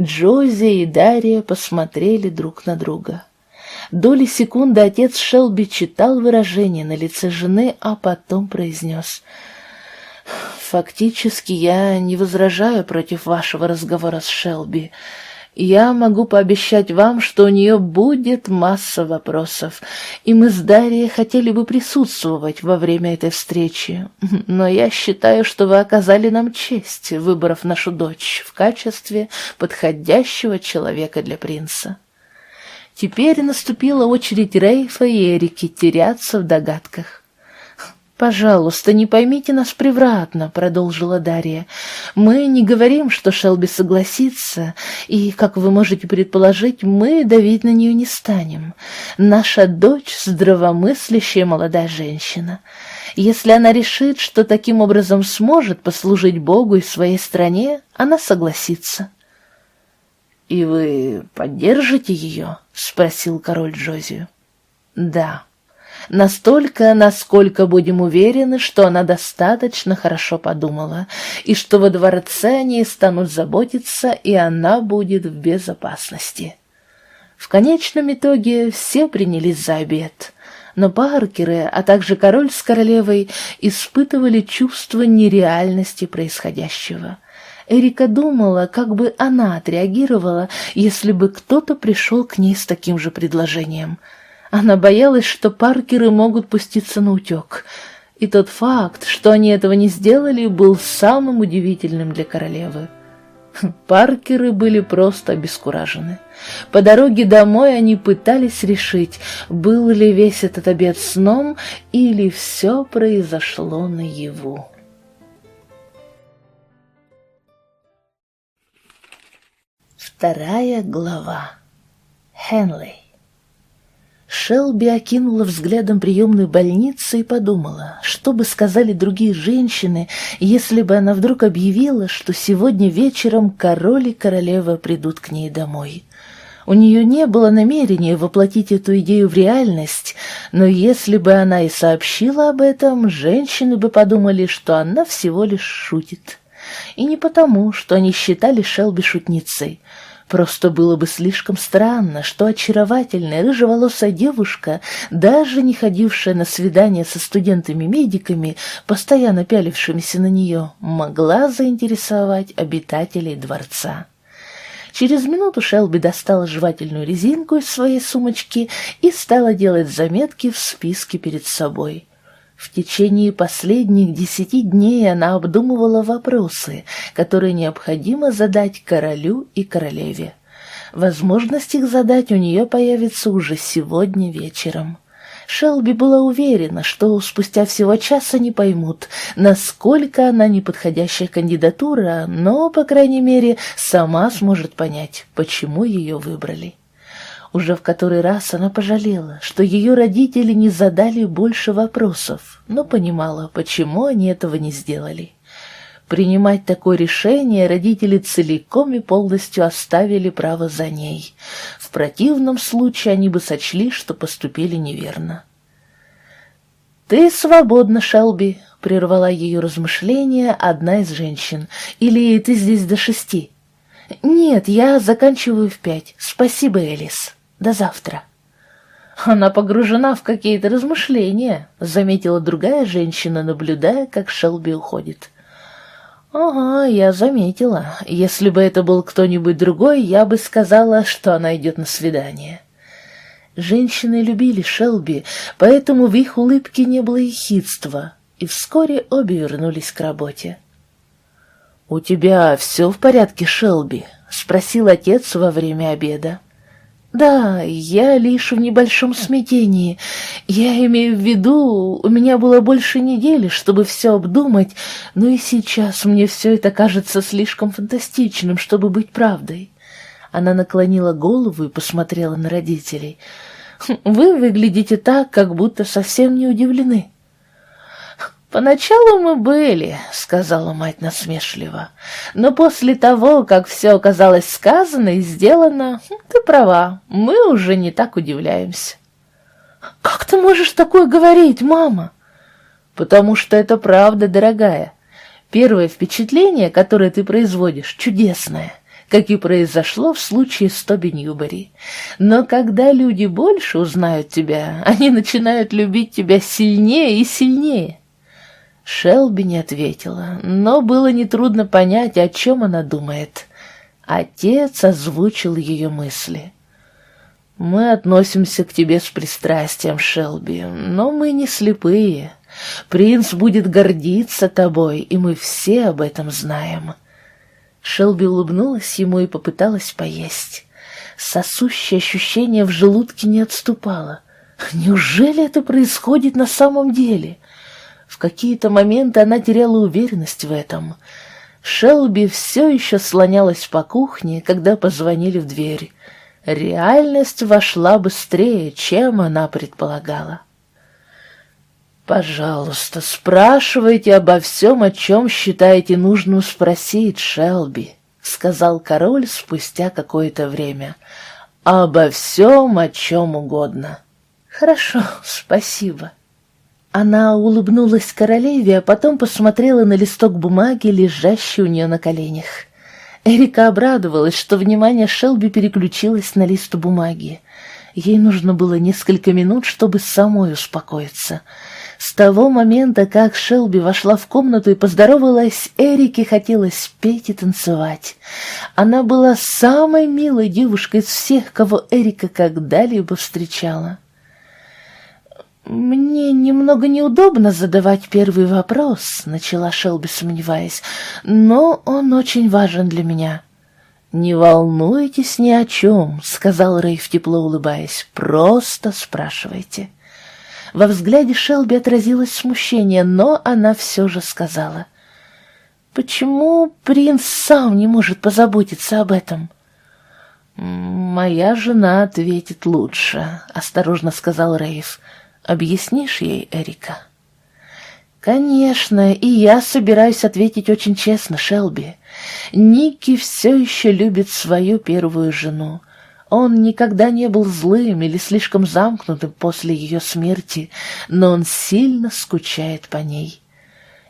Джози и Дарья посмотрели друг на друга. Доли секунды отец Шелби читал выражение на лице жены, а потом произнес «Фактически я не возражаю против вашего разговора с Шелби. Я могу пообещать вам, что у нее будет масса вопросов, и мы с Дарьей хотели бы присутствовать во время этой встречи. Но я считаю, что вы оказали нам честь, выбрав нашу дочь в качестве подходящего человека для принца». Теперь наступила очередь Рейфа и Эрики теряться в догадках. «Пожалуйста, не поймите нас превратно», — продолжила Дарья. «Мы не говорим, что Шелби согласится, и, как вы можете предположить, мы давить на нее не станем. Наша дочь — здравомыслящая молодая женщина. Если она решит, что таким образом сможет послужить Богу и своей стране, она согласится». «И вы поддержите ее?» — спросил король Джозию. «Да. Настолько, насколько будем уверены, что она достаточно хорошо подумала, и что во дворце о ней станут заботиться, и она будет в безопасности». В конечном итоге все принялись за обед, но Паркеры, а также король с королевой испытывали чувство нереальности происходящего — Эрика думала, как бы она отреагировала, если бы кто-то пришел к ней с таким же предложением. Она боялась, что Паркеры могут пуститься на утек. И тот факт, что они этого не сделали, был самым удивительным для королевы. Паркеры были просто обескуражены. По дороге домой они пытались решить, был ли весь этот обед сном или все произошло наяву. Вторая глава. Хенли. Шелби окинула взглядом приемную больницу и подумала, что бы сказали другие женщины, если бы она вдруг объявила, что сегодня вечером король и королева придут к ней домой. У нее не было намерения воплотить эту идею в реальность, но если бы она и сообщила об этом, женщины бы подумали, что она всего лишь шутит. И не потому, что они считали Шелби шутницей — Просто было бы слишком странно, что очаровательная рыжеволосая девушка, даже не ходившая на свидания со студентами-медиками, постоянно пялившимися на нее, могла заинтересовать обитателей дворца. Через минуту Шелби достала жевательную резинку из своей сумочки и стала делать заметки в списке перед собой. В течение последних десяти дней она обдумывала вопросы, которые необходимо задать королю и королеве. Возможность их задать у нее появится уже сегодня вечером. Шелби была уверена, что спустя всего часа не поймут, насколько она неподходящая кандидатура, но, по крайней мере, сама сможет понять, почему ее выбрали. Уже в который раз она пожалела, что ее родители не задали больше вопросов, но понимала, почему они этого не сделали. Принимать такое решение родители целиком и полностью оставили право за ней. В противном случае они бы сочли, что поступили неверно. «Ты свободна, Шелби», — прервала ее размышления одна из женщин. «Или ты здесь до шести?» «Нет, я заканчиваю в пять. Спасибо, Элис». До завтра. Она погружена в какие-то размышления, заметила другая женщина, наблюдая, как Шелби уходит. «Ага, я заметила. Если бы это был кто-нибудь другой, я бы сказала, что она идет на свидание». Женщины любили Шелби, поэтому в их улыбке не было ехидства, и вскоре обе вернулись к работе. «У тебя все в порядке, Шелби?» — спросил отец во время обеда. «Да, я лишь в небольшом смятении. Я имею в виду, у меня было больше недели, чтобы все обдумать, но и сейчас мне все это кажется слишком фантастичным, чтобы быть правдой». Она наклонила голову и посмотрела на родителей. «Вы выглядите так, как будто совсем не удивлены». «Поначалу мы были», — сказала мать насмешливо. «Но после того, как все оказалось сказано и сделано, ты права, мы уже не так удивляемся». «Как ты можешь такое говорить, мама?» «Потому что это правда, дорогая. Первое впечатление, которое ты производишь, чудесное» как и произошло в случае с Тоби Ньюбери. Но когда люди больше узнают тебя, они начинают любить тебя сильнее и сильнее. Шелби не ответила, но было нетрудно понять, о чем она думает. Отец озвучил ее мысли. «Мы относимся к тебе с пристрастием, Шелби, но мы не слепые. Принц будет гордиться тобой, и мы все об этом знаем». Шелби улыбнулась ему и попыталась поесть. Сосущее ощущение в желудке не отступало. Неужели это происходит на самом деле? В какие-то моменты она теряла уверенность в этом. Шелби все еще слонялась по кухне, когда позвонили в дверь. Реальность вошла быстрее, чем она предполагала. «Пожалуйста, спрашивайте обо всем, о чем считаете нужным спросить, Шелби», — сказал король спустя какое-то время. «Обо всем, о чем угодно». «Хорошо, спасибо». Она улыбнулась королеве, а потом посмотрела на листок бумаги, лежащий у нее на коленях. Эрика обрадовалась, что внимание Шелби переключилось на лист бумаги. Ей нужно было несколько минут, чтобы самой успокоиться. С того момента, как Шелби вошла в комнату и поздоровалась, Эрике хотелось петь и танцевать. Она была самой милой девушкой из всех, кого Эрика когда-либо встречала. «Мне немного неудобно задавать первый вопрос», — начала Шелби, сомневаясь, «но он очень важен для меня». «Не волнуйтесь ни о чем», — сказал Рейв, тепло улыбаясь, — «просто спрашивайте». Во взгляде Шелби отразилось смущение, но она все же сказала. «Почему принц сам не может позаботиться об этом?» «Моя жена ответит лучше», — осторожно сказал Рейв. Объяснишь ей, Эрика?» «Конечно, и я собираюсь ответить очень честно, Шелби. Ники все еще любит свою первую жену. Он никогда не был злым или слишком замкнутым после ее смерти, но он сильно скучает по ней.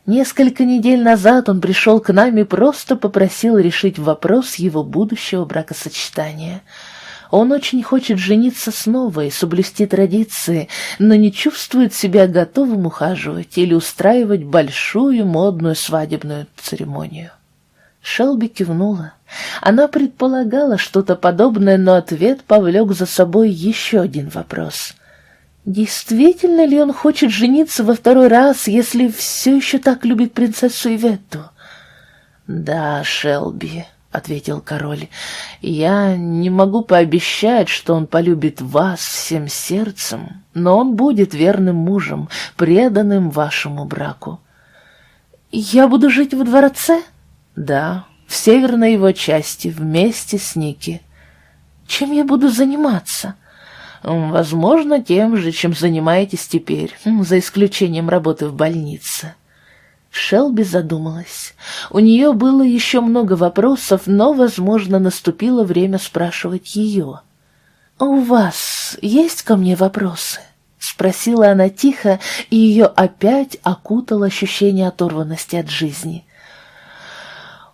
Несколько недель назад он пришел к нам и просто попросил решить вопрос его будущего бракосочетания — он очень хочет жениться снова и соблюсти традиции, но не чувствует себя готовым ухаживать или устраивать большую модную свадебную церемонию. Шелби кивнула. Она предполагала что-то подобное, но ответ повлек за собой еще один вопрос. Действительно ли он хочет жениться во второй раз, если все еще так любит принцессу Иветту? Да, Шелби, — ответил король, — «я не могу пообещать, что он полюбит вас всем сердцем, но он будет верным мужем, преданным вашему браку». «Я буду жить во дворце?» «Да, в северной его части, вместе с Ники». «Чем я буду заниматься?» «Возможно, тем же, чем занимаетесь теперь, за исключением работы в больнице». Шелби задумалась. У нее было еще много вопросов, но, возможно, наступило время спрашивать ее. «У вас есть ко мне вопросы?» — спросила она тихо, и ее опять окутало ощущение оторванности от жизни.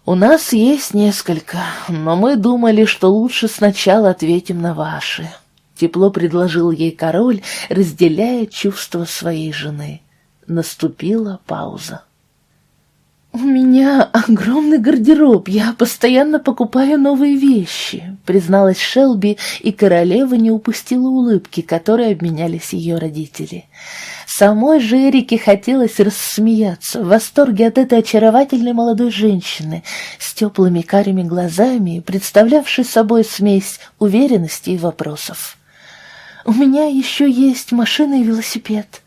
«У нас есть несколько, но мы думали, что лучше сначала ответим на ваши», — тепло предложил ей король, разделяя чувства своей жены. Наступила пауза. «У меня огромный гардероб, я постоянно покупаю новые вещи», призналась Шелби, и королева не упустила улыбки, которые обменялись ее родители. Самой же Эрике хотелось рассмеяться в восторге от этой очаровательной молодой женщины с теплыми карими глазами, представлявшей собой смесь уверенности и вопросов. «У меня еще есть машина и велосипед».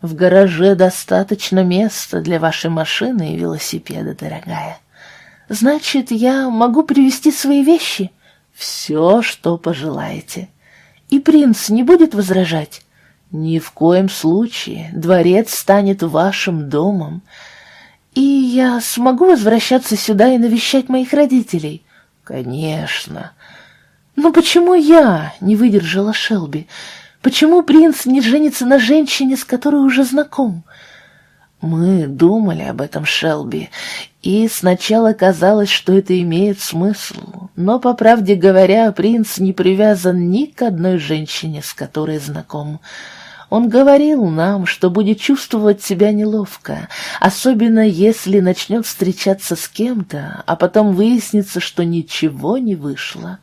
В гараже достаточно места для вашей машины и велосипеда, дорогая. Значит, я могу привезти свои вещи? Все, что пожелаете. И принц не будет возражать? Ни в коем случае. Дворец станет вашим домом. И я смогу возвращаться сюда и навещать моих родителей? Конечно. Но почему я? Не выдержала Шелби. Почему принц не женится на женщине, с которой уже знаком? Мы думали об этом, Шелби, и сначала казалось, что это имеет смысл, но, по правде говоря, принц не привязан ни к одной женщине, с которой знаком. Он говорил нам, что будет чувствовать себя неловко, особенно если начнет встречаться с кем-то, а потом выяснится, что ничего не вышло.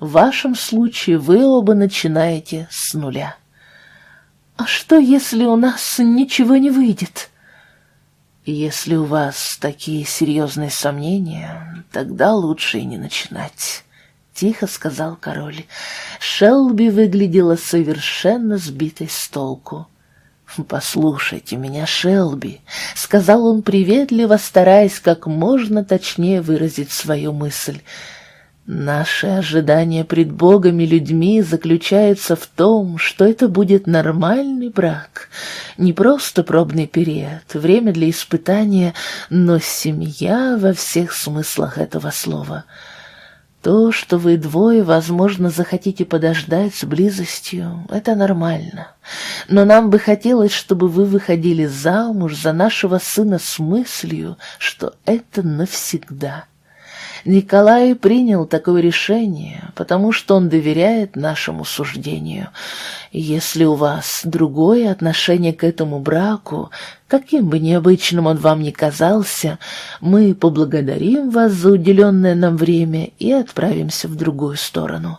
В вашем случае вы оба начинаете с нуля. А что, если у нас ничего не выйдет? Если у вас такие серьезные сомнения, тогда лучше и не начинать. Тихо сказал король. Шелби выглядела совершенно сбитой с толку. «Послушайте меня, Шелби», — сказал он приветливо, стараясь как можно точнее выразить свою мысль — Наши ожидания пред Богом и людьми заключаются в том, что это будет нормальный брак, не просто пробный период, время для испытания, но семья во всех смыслах этого слова. То, что вы двое, возможно, захотите подождать с близостью, это нормально. Но нам бы хотелось, чтобы вы выходили замуж за нашего сына с мыслью, что это навсегда. Николай принял такое решение, потому что он доверяет нашему суждению. Если у вас другое отношение к этому браку, каким бы необычным он вам ни казался, мы поблагодарим вас за уделенное нам время и отправимся в другую сторону».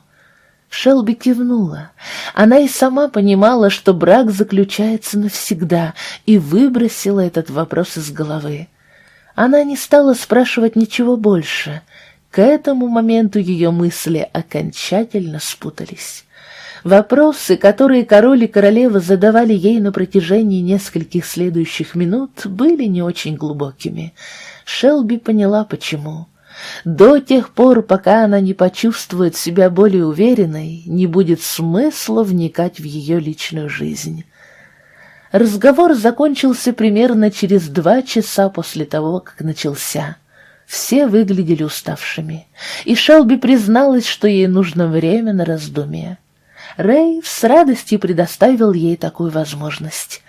Шелби кивнула. Она и сама понимала, что брак заключается навсегда, и выбросила этот вопрос из головы. Она не стала спрашивать ничего больше. К этому моменту ее мысли окончательно спутались. Вопросы, которые король и королева задавали ей на протяжении нескольких следующих минут, были не очень глубокими. Шелби поняла, почему. До тех пор, пока она не почувствует себя более уверенной, не будет смысла вникать в ее личную жизнь. Разговор закончился примерно через два часа после того, как начался. Все выглядели уставшими, и Шелби призналась, что ей нужно время на раздумье. Рэй с радостью предоставил ей такую возможность.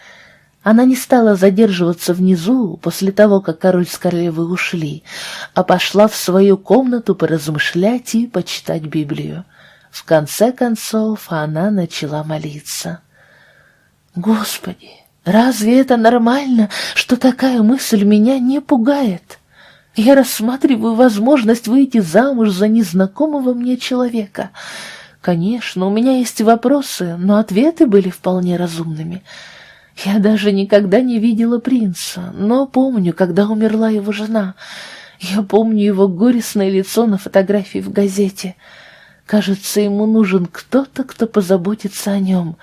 Она не стала задерживаться внизу после того, как король с королевой ушли, а пошла в свою комнату поразмышлять и почитать Библию. В конце концов она начала молиться. «Господи, разве это нормально, что такая мысль меня не пугает? Я рассматриваю возможность выйти замуж за незнакомого мне человека. Конечно, у меня есть вопросы, но ответы были вполне разумными». Я даже никогда не видела принца, но помню, когда умерла его жена. Я помню его горестное лицо на фотографии в газете. Кажется, ему нужен кто-то, кто позаботится о нем.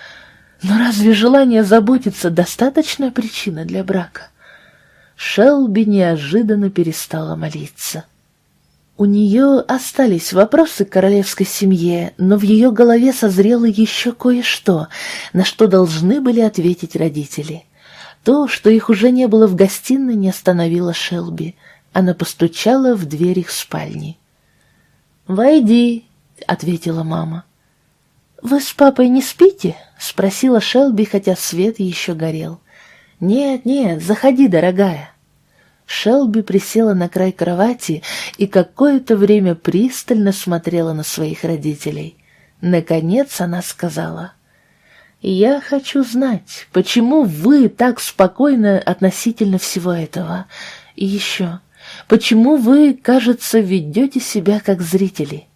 Но разве желание заботиться достаточная причина для брака? Шелби неожиданно перестала молиться. У нее остались вопросы к королевской семье, но в ее голове созрело еще кое-что, на что должны были ответить родители. То, что их уже не было в гостиной, не остановило Шелби. Она постучала в дверь их спальни. «Войди», — ответила мама. «Вы с папой не спите?» — спросила Шелби, хотя свет еще горел. «Нет, нет, заходи, дорогая». Шелби присела на край кровати и какое-то время пристально смотрела на своих родителей. Наконец она сказала, «Я хочу знать, почему вы так спокойны относительно всего этого? И еще, почему вы, кажется, ведете себя как зрители?»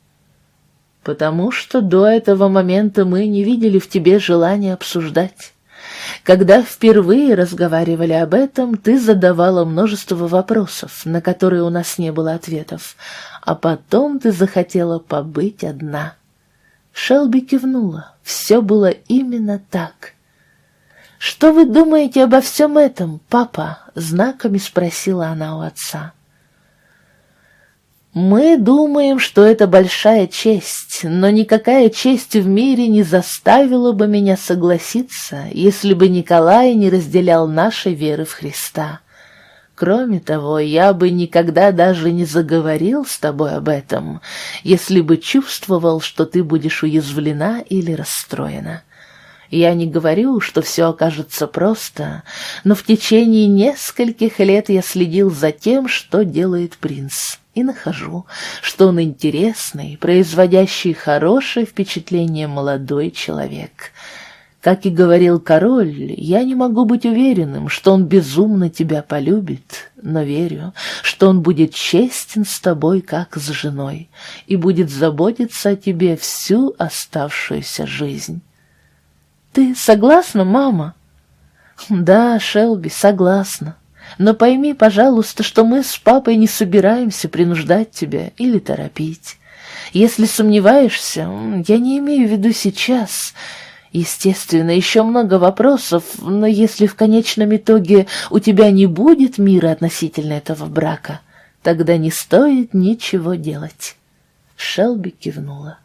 «Потому что до этого момента мы не видели в тебе желания обсуждать». Когда впервые разговаривали об этом, ты задавала множество вопросов, на которые у нас не было ответов, а потом ты захотела побыть одна. Шелби кивнула. Все было именно так. «Что вы думаете обо всем этом, папа?» — знаками спросила она у отца. Мы думаем, что это большая честь, но никакая честь в мире не заставила бы меня согласиться, если бы Николай не разделял нашей веры в Христа. Кроме того, я бы никогда даже не заговорил с тобой об этом, если бы чувствовал, что ты будешь уязвлена или расстроена. Я не говорю, что все окажется просто, но в течение нескольких лет я следил за тем, что делает принц и нахожу, что он интересный, производящий хорошее впечатление молодой человек. Как и говорил король, я не могу быть уверенным, что он безумно тебя полюбит, но верю, что он будет честен с тобой, как с женой, и будет заботиться о тебе всю оставшуюся жизнь. Ты согласна, мама? Да, Шелби, согласна. Но пойми, пожалуйста, что мы с папой не собираемся принуждать тебя или торопить. Если сомневаешься, я не имею в виду сейчас. Естественно, еще много вопросов, но если в конечном итоге у тебя не будет мира относительно этого брака, тогда не стоит ничего делать. Шелби кивнула.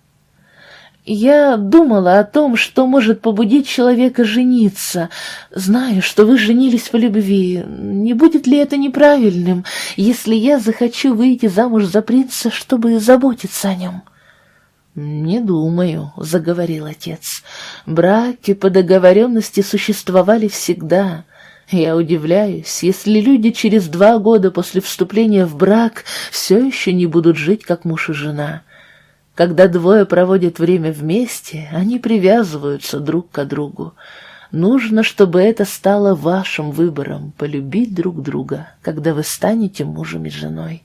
Я думала о том, что может побудить человека жениться. Знаю, что вы женились по любви. Не будет ли это неправильным, если я захочу выйти замуж за принца, чтобы заботиться о нем?» «Не думаю», — заговорил отец. «Браки по договоренности существовали всегда. Я удивляюсь, если люди через два года после вступления в брак все еще не будут жить как муж и жена. Когда двое проводят время вместе, они привязываются друг к другу. Нужно, чтобы это стало вашим выбором — полюбить друг друга, когда вы станете мужем и женой.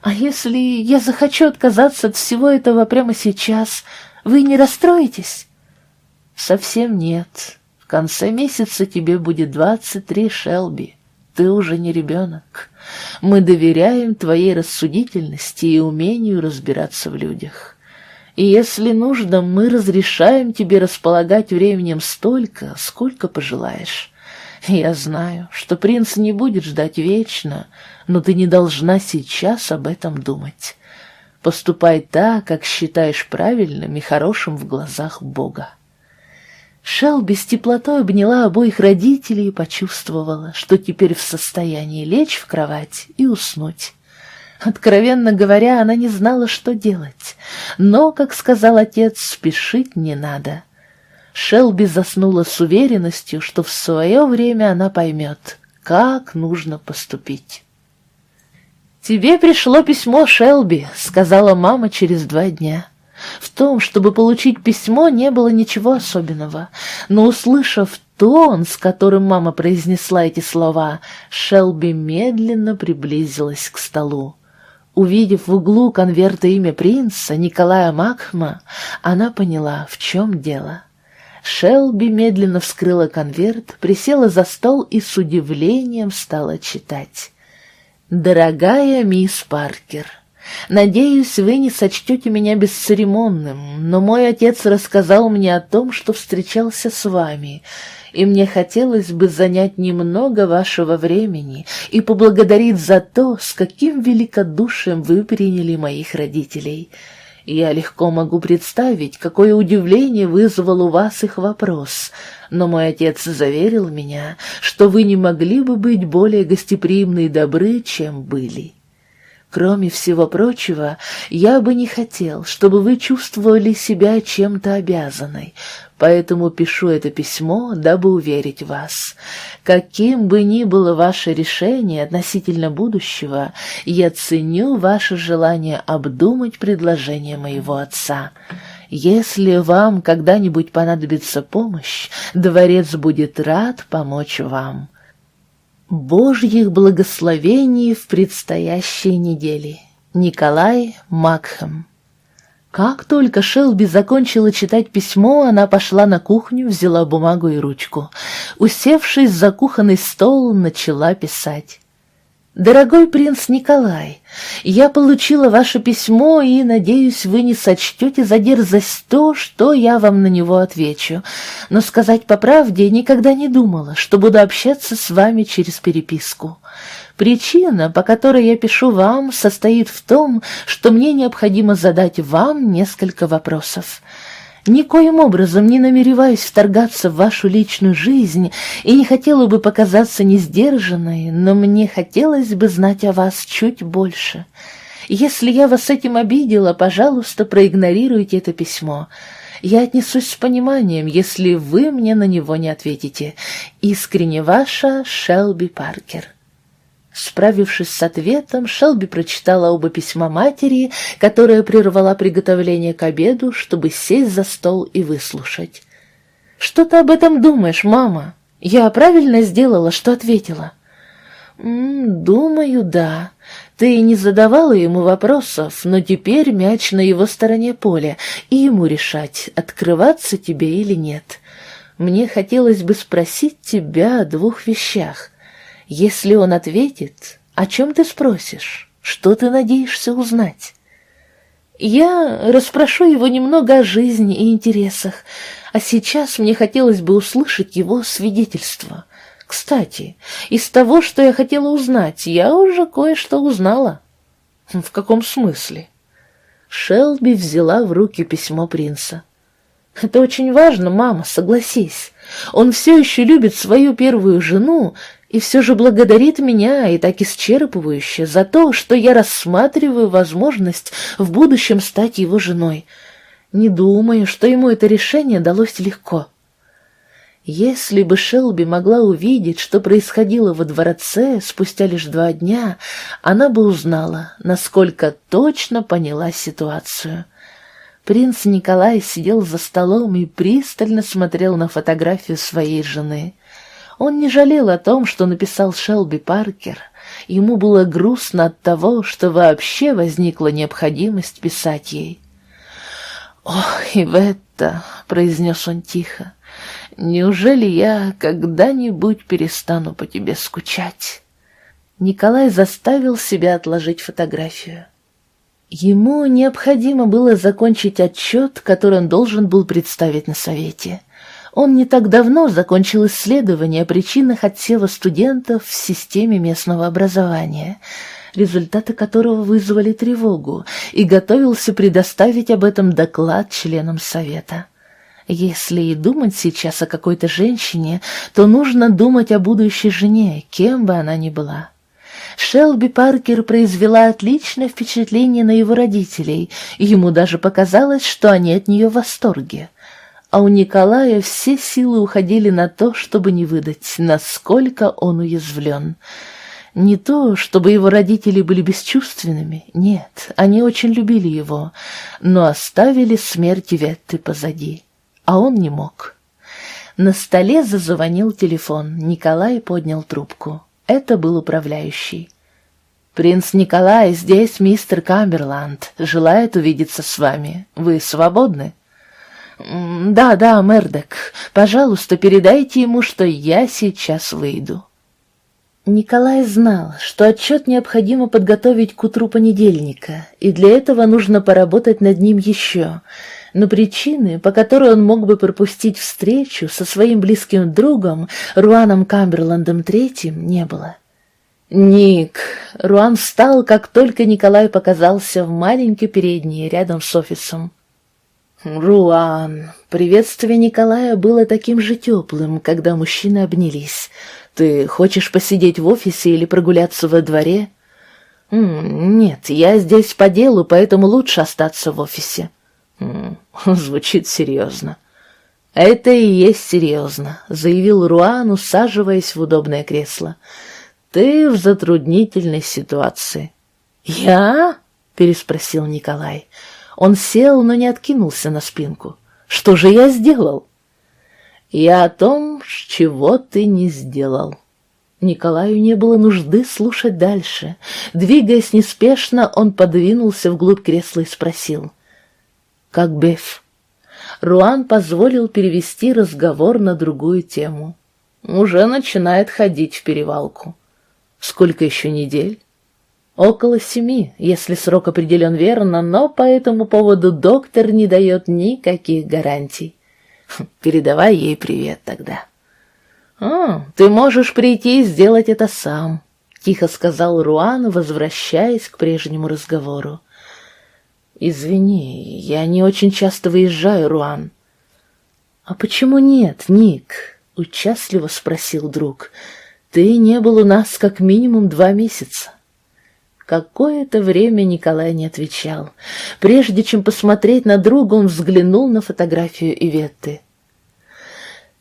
А если я захочу отказаться от всего этого прямо сейчас, вы не расстроитесь? Совсем нет. В конце месяца тебе будет двадцать три, Шелби. Ты уже не ребенок. Мы доверяем твоей рассудительности и умению разбираться в людях. И если нужно, мы разрешаем тебе располагать временем столько, сколько пожелаешь. Я знаю, что принц не будет ждать вечно, но ты не должна сейчас об этом думать. Поступай так, как считаешь правильным и хорошим в глазах Бога. Шелби с теплотой обняла обоих родителей и почувствовала, что теперь в состоянии лечь в кровать и уснуть. Откровенно говоря, она не знала, что делать, но, как сказал отец, спешить не надо. Шелби заснула с уверенностью, что в свое время она поймет, как нужно поступить. «Тебе пришло письмо, Шелби», — сказала мама через два дня. В том, чтобы получить письмо, не было ничего особенного, но, услышав тон, с которым мама произнесла эти слова, Шелби медленно приблизилась к столу. Увидев в углу конверта имя принца Николая Макхма, она поняла, в чем дело. Шелби медленно вскрыла конверт, присела за стол и с удивлением стала читать. «Дорогая мисс Паркер». Надеюсь, вы не сочтете меня бесцеремонным, но мой отец рассказал мне о том, что встречался с вами, и мне хотелось бы занять немного вашего времени и поблагодарить за то, с каким великодушием вы приняли моих родителей. Я легко могу представить, какое удивление вызвал у вас их вопрос, но мой отец заверил меня, что вы не могли бы быть более гостеприимны и добры, чем были». Кроме всего прочего, я бы не хотел, чтобы вы чувствовали себя чем-то обязанной, поэтому пишу это письмо, дабы уверить вас. Каким бы ни было ваше решение относительно будущего, я ценю ваше желание обдумать предложение моего отца. Если вам когда-нибудь понадобится помощь, дворец будет рад помочь вам. Божьих благословений в предстоящей неделе. Николай Макхэм Как только Шелби закончила читать письмо, она пошла на кухню, взяла бумагу и ручку. Усевшись за кухонный стол, начала писать. «Дорогой принц Николай, я получила ваше письмо и, надеюсь, вы не сочтете за дерзость то, что я вам на него отвечу. Но сказать по правде, никогда не думала, что буду общаться с вами через переписку. Причина, по которой я пишу вам, состоит в том, что мне необходимо задать вам несколько вопросов». Никоим образом не намереваюсь вторгаться в вашу личную жизнь и не хотела бы показаться несдержанной, но мне хотелось бы знать о вас чуть больше. Если я вас этим обидела, пожалуйста, проигнорируйте это письмо. Я отнесусь с пониманием, если вы мне на него не ответите. Искренне ваша Шелби Паркер. Справившись с ответом, Шелби прочитала оба письма матери, которая прервала приготовление к обеду, чтобы сесть за стол и выслушать. «Что ты об этом думаешь, мама? Я правильно сделала, что ответила?» М -м, «Думаю, да. Ты не задавала ему вопросов, но теперь мяч на его стороне поля, и ему решать, открываться тебе или нет. Мне хотелось бы спросить тебя о двух вещах. Если он ответит, о чем ты спросишь? Что ты надеешься узнать? Я расспрошу его немного о жизни и интересах, а сейчас мне хотелось бы услышать его свидетельство. Кстати, из того, что я хотела узнать, я уже кое-что узнала. В каком смысле? Шелби взяла в руки письмо принца. Это очень важно, мама, согласись. Он все еще любит свою первую жену и все же благодарит меня и так исчерпывающе за то, что я рассматриваю возможность в будущем стать его женой. Не думаю, что ему это решение далось легко. Если бы Шелби могла увидеть, что происходило во дворце спустя лишь два дня, она бы узнала, насколько точно поняла ситуацию. Принц Николай сидел за столом и пристально смотрел на фотографию своей жены. Он не жалел о том, что написал Шелби Паркер. Ему было грустно от того, что вообще возникла необходимость писать ей. «Ох, Иветта!» — произнес он тихо. «Неужели я когда-нибудь перестану по тебе скучать?» Николай заставил себя отложить фотографию. Ему необходимо было закончить отчет, который он должен был представить на совете. Он не так давно закончил исследование о причинах отсева студентов в системе местного образования, результаты которого вызвали тревогу, и готовился предоставить об этом доклад членам совета. Если и думать сейчас о какой-то женщине, то нужно думать о будущей жене, кем бы она ни была. Шелби Паркер произвела отличное впечатление на его родителей, и ему даже показалось, что они от нее в восторге. А у Николая все силы уходили на то, чтобы не выдать, насколько он уязвлен. Не то, чтобы его родители были бесчувственными, нет, они очень любили его, но оставили смерть Ветты позади, а он не мог. На столе зазвонил телефон, Николай поднял трубку. Это был управляющий. «Принц Николай, здесь мистер Камберланд. Желает увидеться с вами. Вы свободны?» «Да, да, Мердок. Пожалуйста, передайте ему, что я сейчас выйду». Николай знал, что отчет необходимо подготовить к утру понедельника, и для этого нужно поработать над ним еще — но причины, по которой он мог бы пропустить встречу со своим близким другом Руаном Камберландом III, не было. «Ник!» Руан встал, как только Николай показался в маленькой передней рядом с офисом. «Руан!» Приветствие Николая было таким же теплым, когда мужчины обнялись. «Ты хочешь посидеть в офисе или прогуляться во дворе?» «Нет, я здесь по делу, поэтому лучше остаться в офисе». Звучит серьезно. Это и есть серьезно, заявил Руан, усаживаясь в удобное кресло. Ты в затруднительной ситуации. Я? переспросил Николай. Он сел, но не откинулся на спинку. Что же я сделал? Я о том, чего ты не сделал. Николаю не было нужды слушать дальше. Двигаясь неспешно, он подвинулся вглубь кресла и спросил — как Беф. Руан позволил перевести разговор на другую тему. Уже начинает ходить в перевалку. Сколько еще недель? Около семи, если срок определен верно, но по этому поводу доктор не дает никаких гарантий. Хм, передавай ей привет тогда. «А, ты можешь прийти и сделать это сам», — тихо сказал Руан, возвращаясь к прежнему разговору. «Извини, я не очень часто выезжаю, Руан». «А почему нет, Ник?» — участливо спросил друг. «Ты не был у нас как минимум два месяца». Какое-то время Николай не отвечал. Прежде чем посмотреть на друга, он взглянул на фотографию Иветты.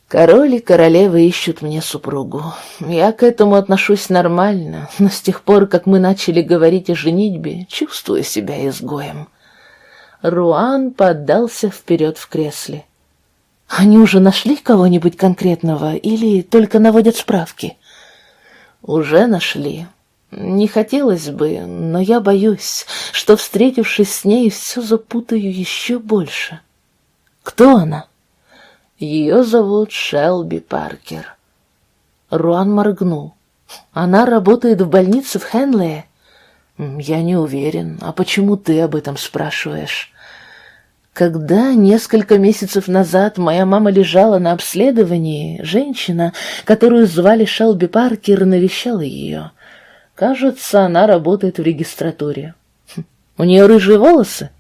«Король и королева ищут мне супругу. Я к этому отношусь нормально, но с тех пор, как мы начали говорить о женитьбе, чувствую себя изгоем». Руан поддался вперед в кресле. «Они уже нашли кого-нибудь конкретного или только наводят справки?» «Уже нашли. Не хотелось бы, но я боюсь, что, встретившись с ней, все запутаю еще больше». «Кто она?» «Ее зовут Шелби Паркер». Руан моргнул. «Она работает в больнице в Хенлее?» «Я не уверен. А почему ты об этом спрашиваешь?» Когда несколько месяцев назад моя мама лежала на обследовании, женщина, которую звали Шелби Паркер, навещала ее. Кажется, она работает в регистратуре. Хм, у нее рыжие волосы?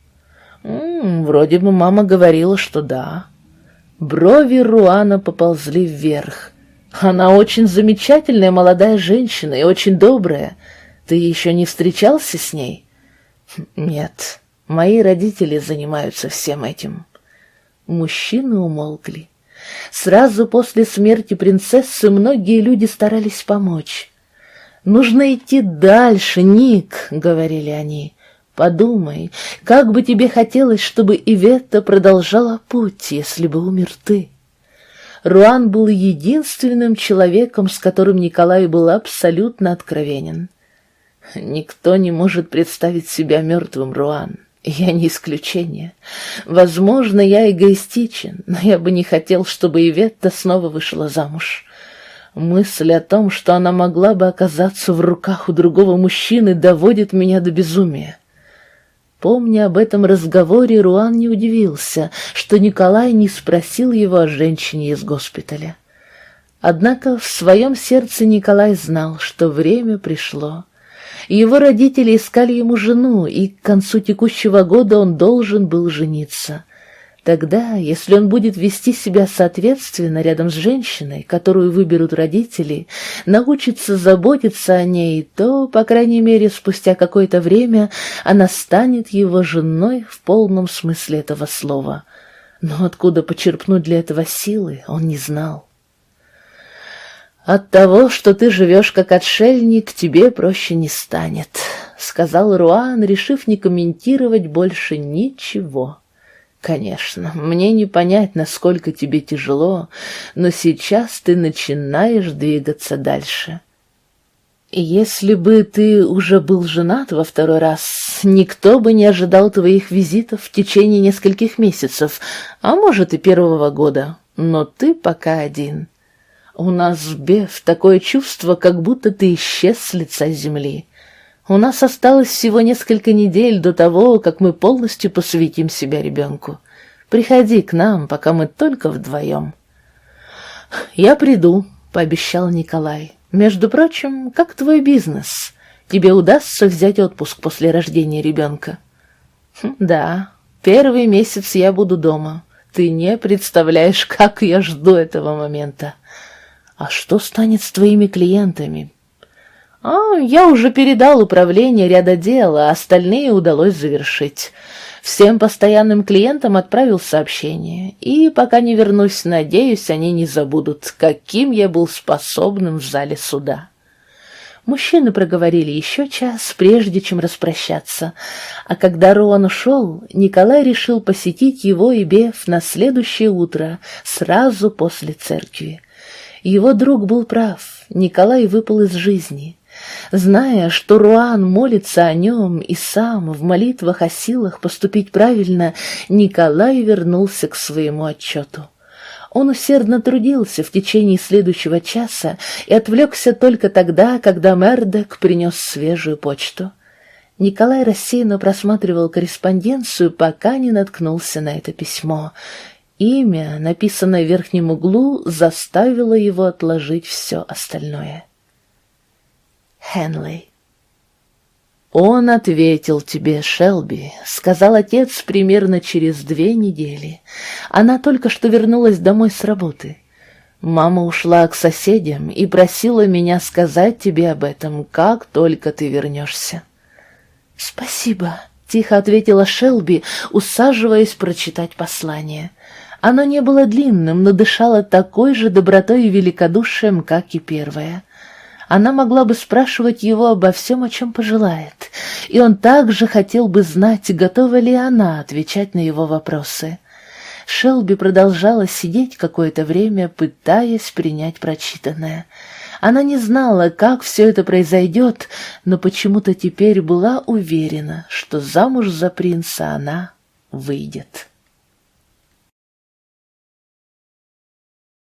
М -м, вроде бы мама говорила, что да. Брови Руана поползли вверх. Она очень замечательная молодая женщина и очень добрая. Ты еще не встречался с ней? Нет. Мои родители занимаются всем этим. Мужчины умолкли. Сразу после смерти принцессы многие люди старались помочь. «Нужно идти дальше, Ник», — говорили они. «Подумай, как бы тебе хотелось, чтобы Иветта продолжала путь, если бы умер ты». Руан был единственным человеком, с которым Николай был абсолютно откровенен. «Никто не может представить себя мертвым, Руан. Я не исключение. Возможно, я эгоистичен, но я бы не хотел, чтобы Иветта снова вышла замуж. Мысль о том, что она могла бы оказаться в руках у другого мужчины, доводит меня до безумия. Помня об этом разговоре, Руан не удивился, что Николай не спросил его о женщине из госпиталя. Однако в своем сердце Николай знал, что время пришло, его родители искали ему жену, и к концу текущего года он должен был жениться. Тогда, если он будет вести себя соответственно рядом с женщиной, которую выберут родители, научится заботиться о ней, то, по крайней мере, спустя какое-то время она станет его женой в полном смысле этого слова. Но откуда почерпнуть для этого силы, он не знал. «От того, что ты живешь как отшельник, тебе проще не станет», — сказал Руан, решив не комментировать больше ничего. «Конечно, мне не понять, насколько тебе тяжело, но сейчас ты начинаешь двигаться дальше». «Если бы ты уже был женат во второй раз, никто бы не ожидал твоих визитов в течение нескольких месяцев, а может и первого года, но ты пока один». У нас, Беф, такое чувство, как будто ты исчез с лица земли. У нас осталось всего несколько недель до того, как мы полностью посвятим себя ребенку. Приходи к нам, пока мы только вдвоем. Я приду, — пообещал Николай. Между прочим, как твой бизнес? Тебе удастся взять отпуск после рождения ребенка? Хм, да, первый месяц я буду дома. Ты не представляешь, как я жду этого момента. «А что станет с твоими клиентами?» «А, я уже передал управление ряда дел, а остальные удалось завершить. Всем постоянным клиентам отправил сообщение, и пока не вернусь, надеюсь, они не забудут, каким я был способным в зале суда». Мужчины проговорили еще час, прежде чем распрощаться, а когда Роан ушел, Николай решил посетить его и Беф на следующее утро, сразу после церкви. Его друг был прав, Николай выпал из жизни. Зная, что Руан молится о нем и сам в молитвах о силах поступить правильно, Николай вернулся к своему отчету. Он усердно трудился в течение следующего часа и отвлекся только тогда, когда Мердек принес свежую почту. Николай рассеянно просматривал корреспонденцию, пока не наткнулся на это письмо. Имя, написанное в верхнем углу, заставило его отложить все остальное. Хенли. «Он ответил тебе, Шелби», — сказал отец примерно через две недели. Она только что вернулась домой с работы. Мама ушла к соседям и просила меня сказать тебе об этом, как только ты вернешься. «Спасибо», — тихо ответила Шелби, усаживаясь прочитать послание. Оно не было длинным, но дышало такой же добротой и великодушием, как и первое. Она могла бы спрашивать его обо всем, о чем пожелает, и он также хотел бы знать, готова ли она отвечать на его вопросы. Шелби продолжала сидеть какое-то время, пытаясь принять прочитанное. Она не знала, как все это произойдет, но почему-то теперь была уверена, что замуж за принца она выйдет.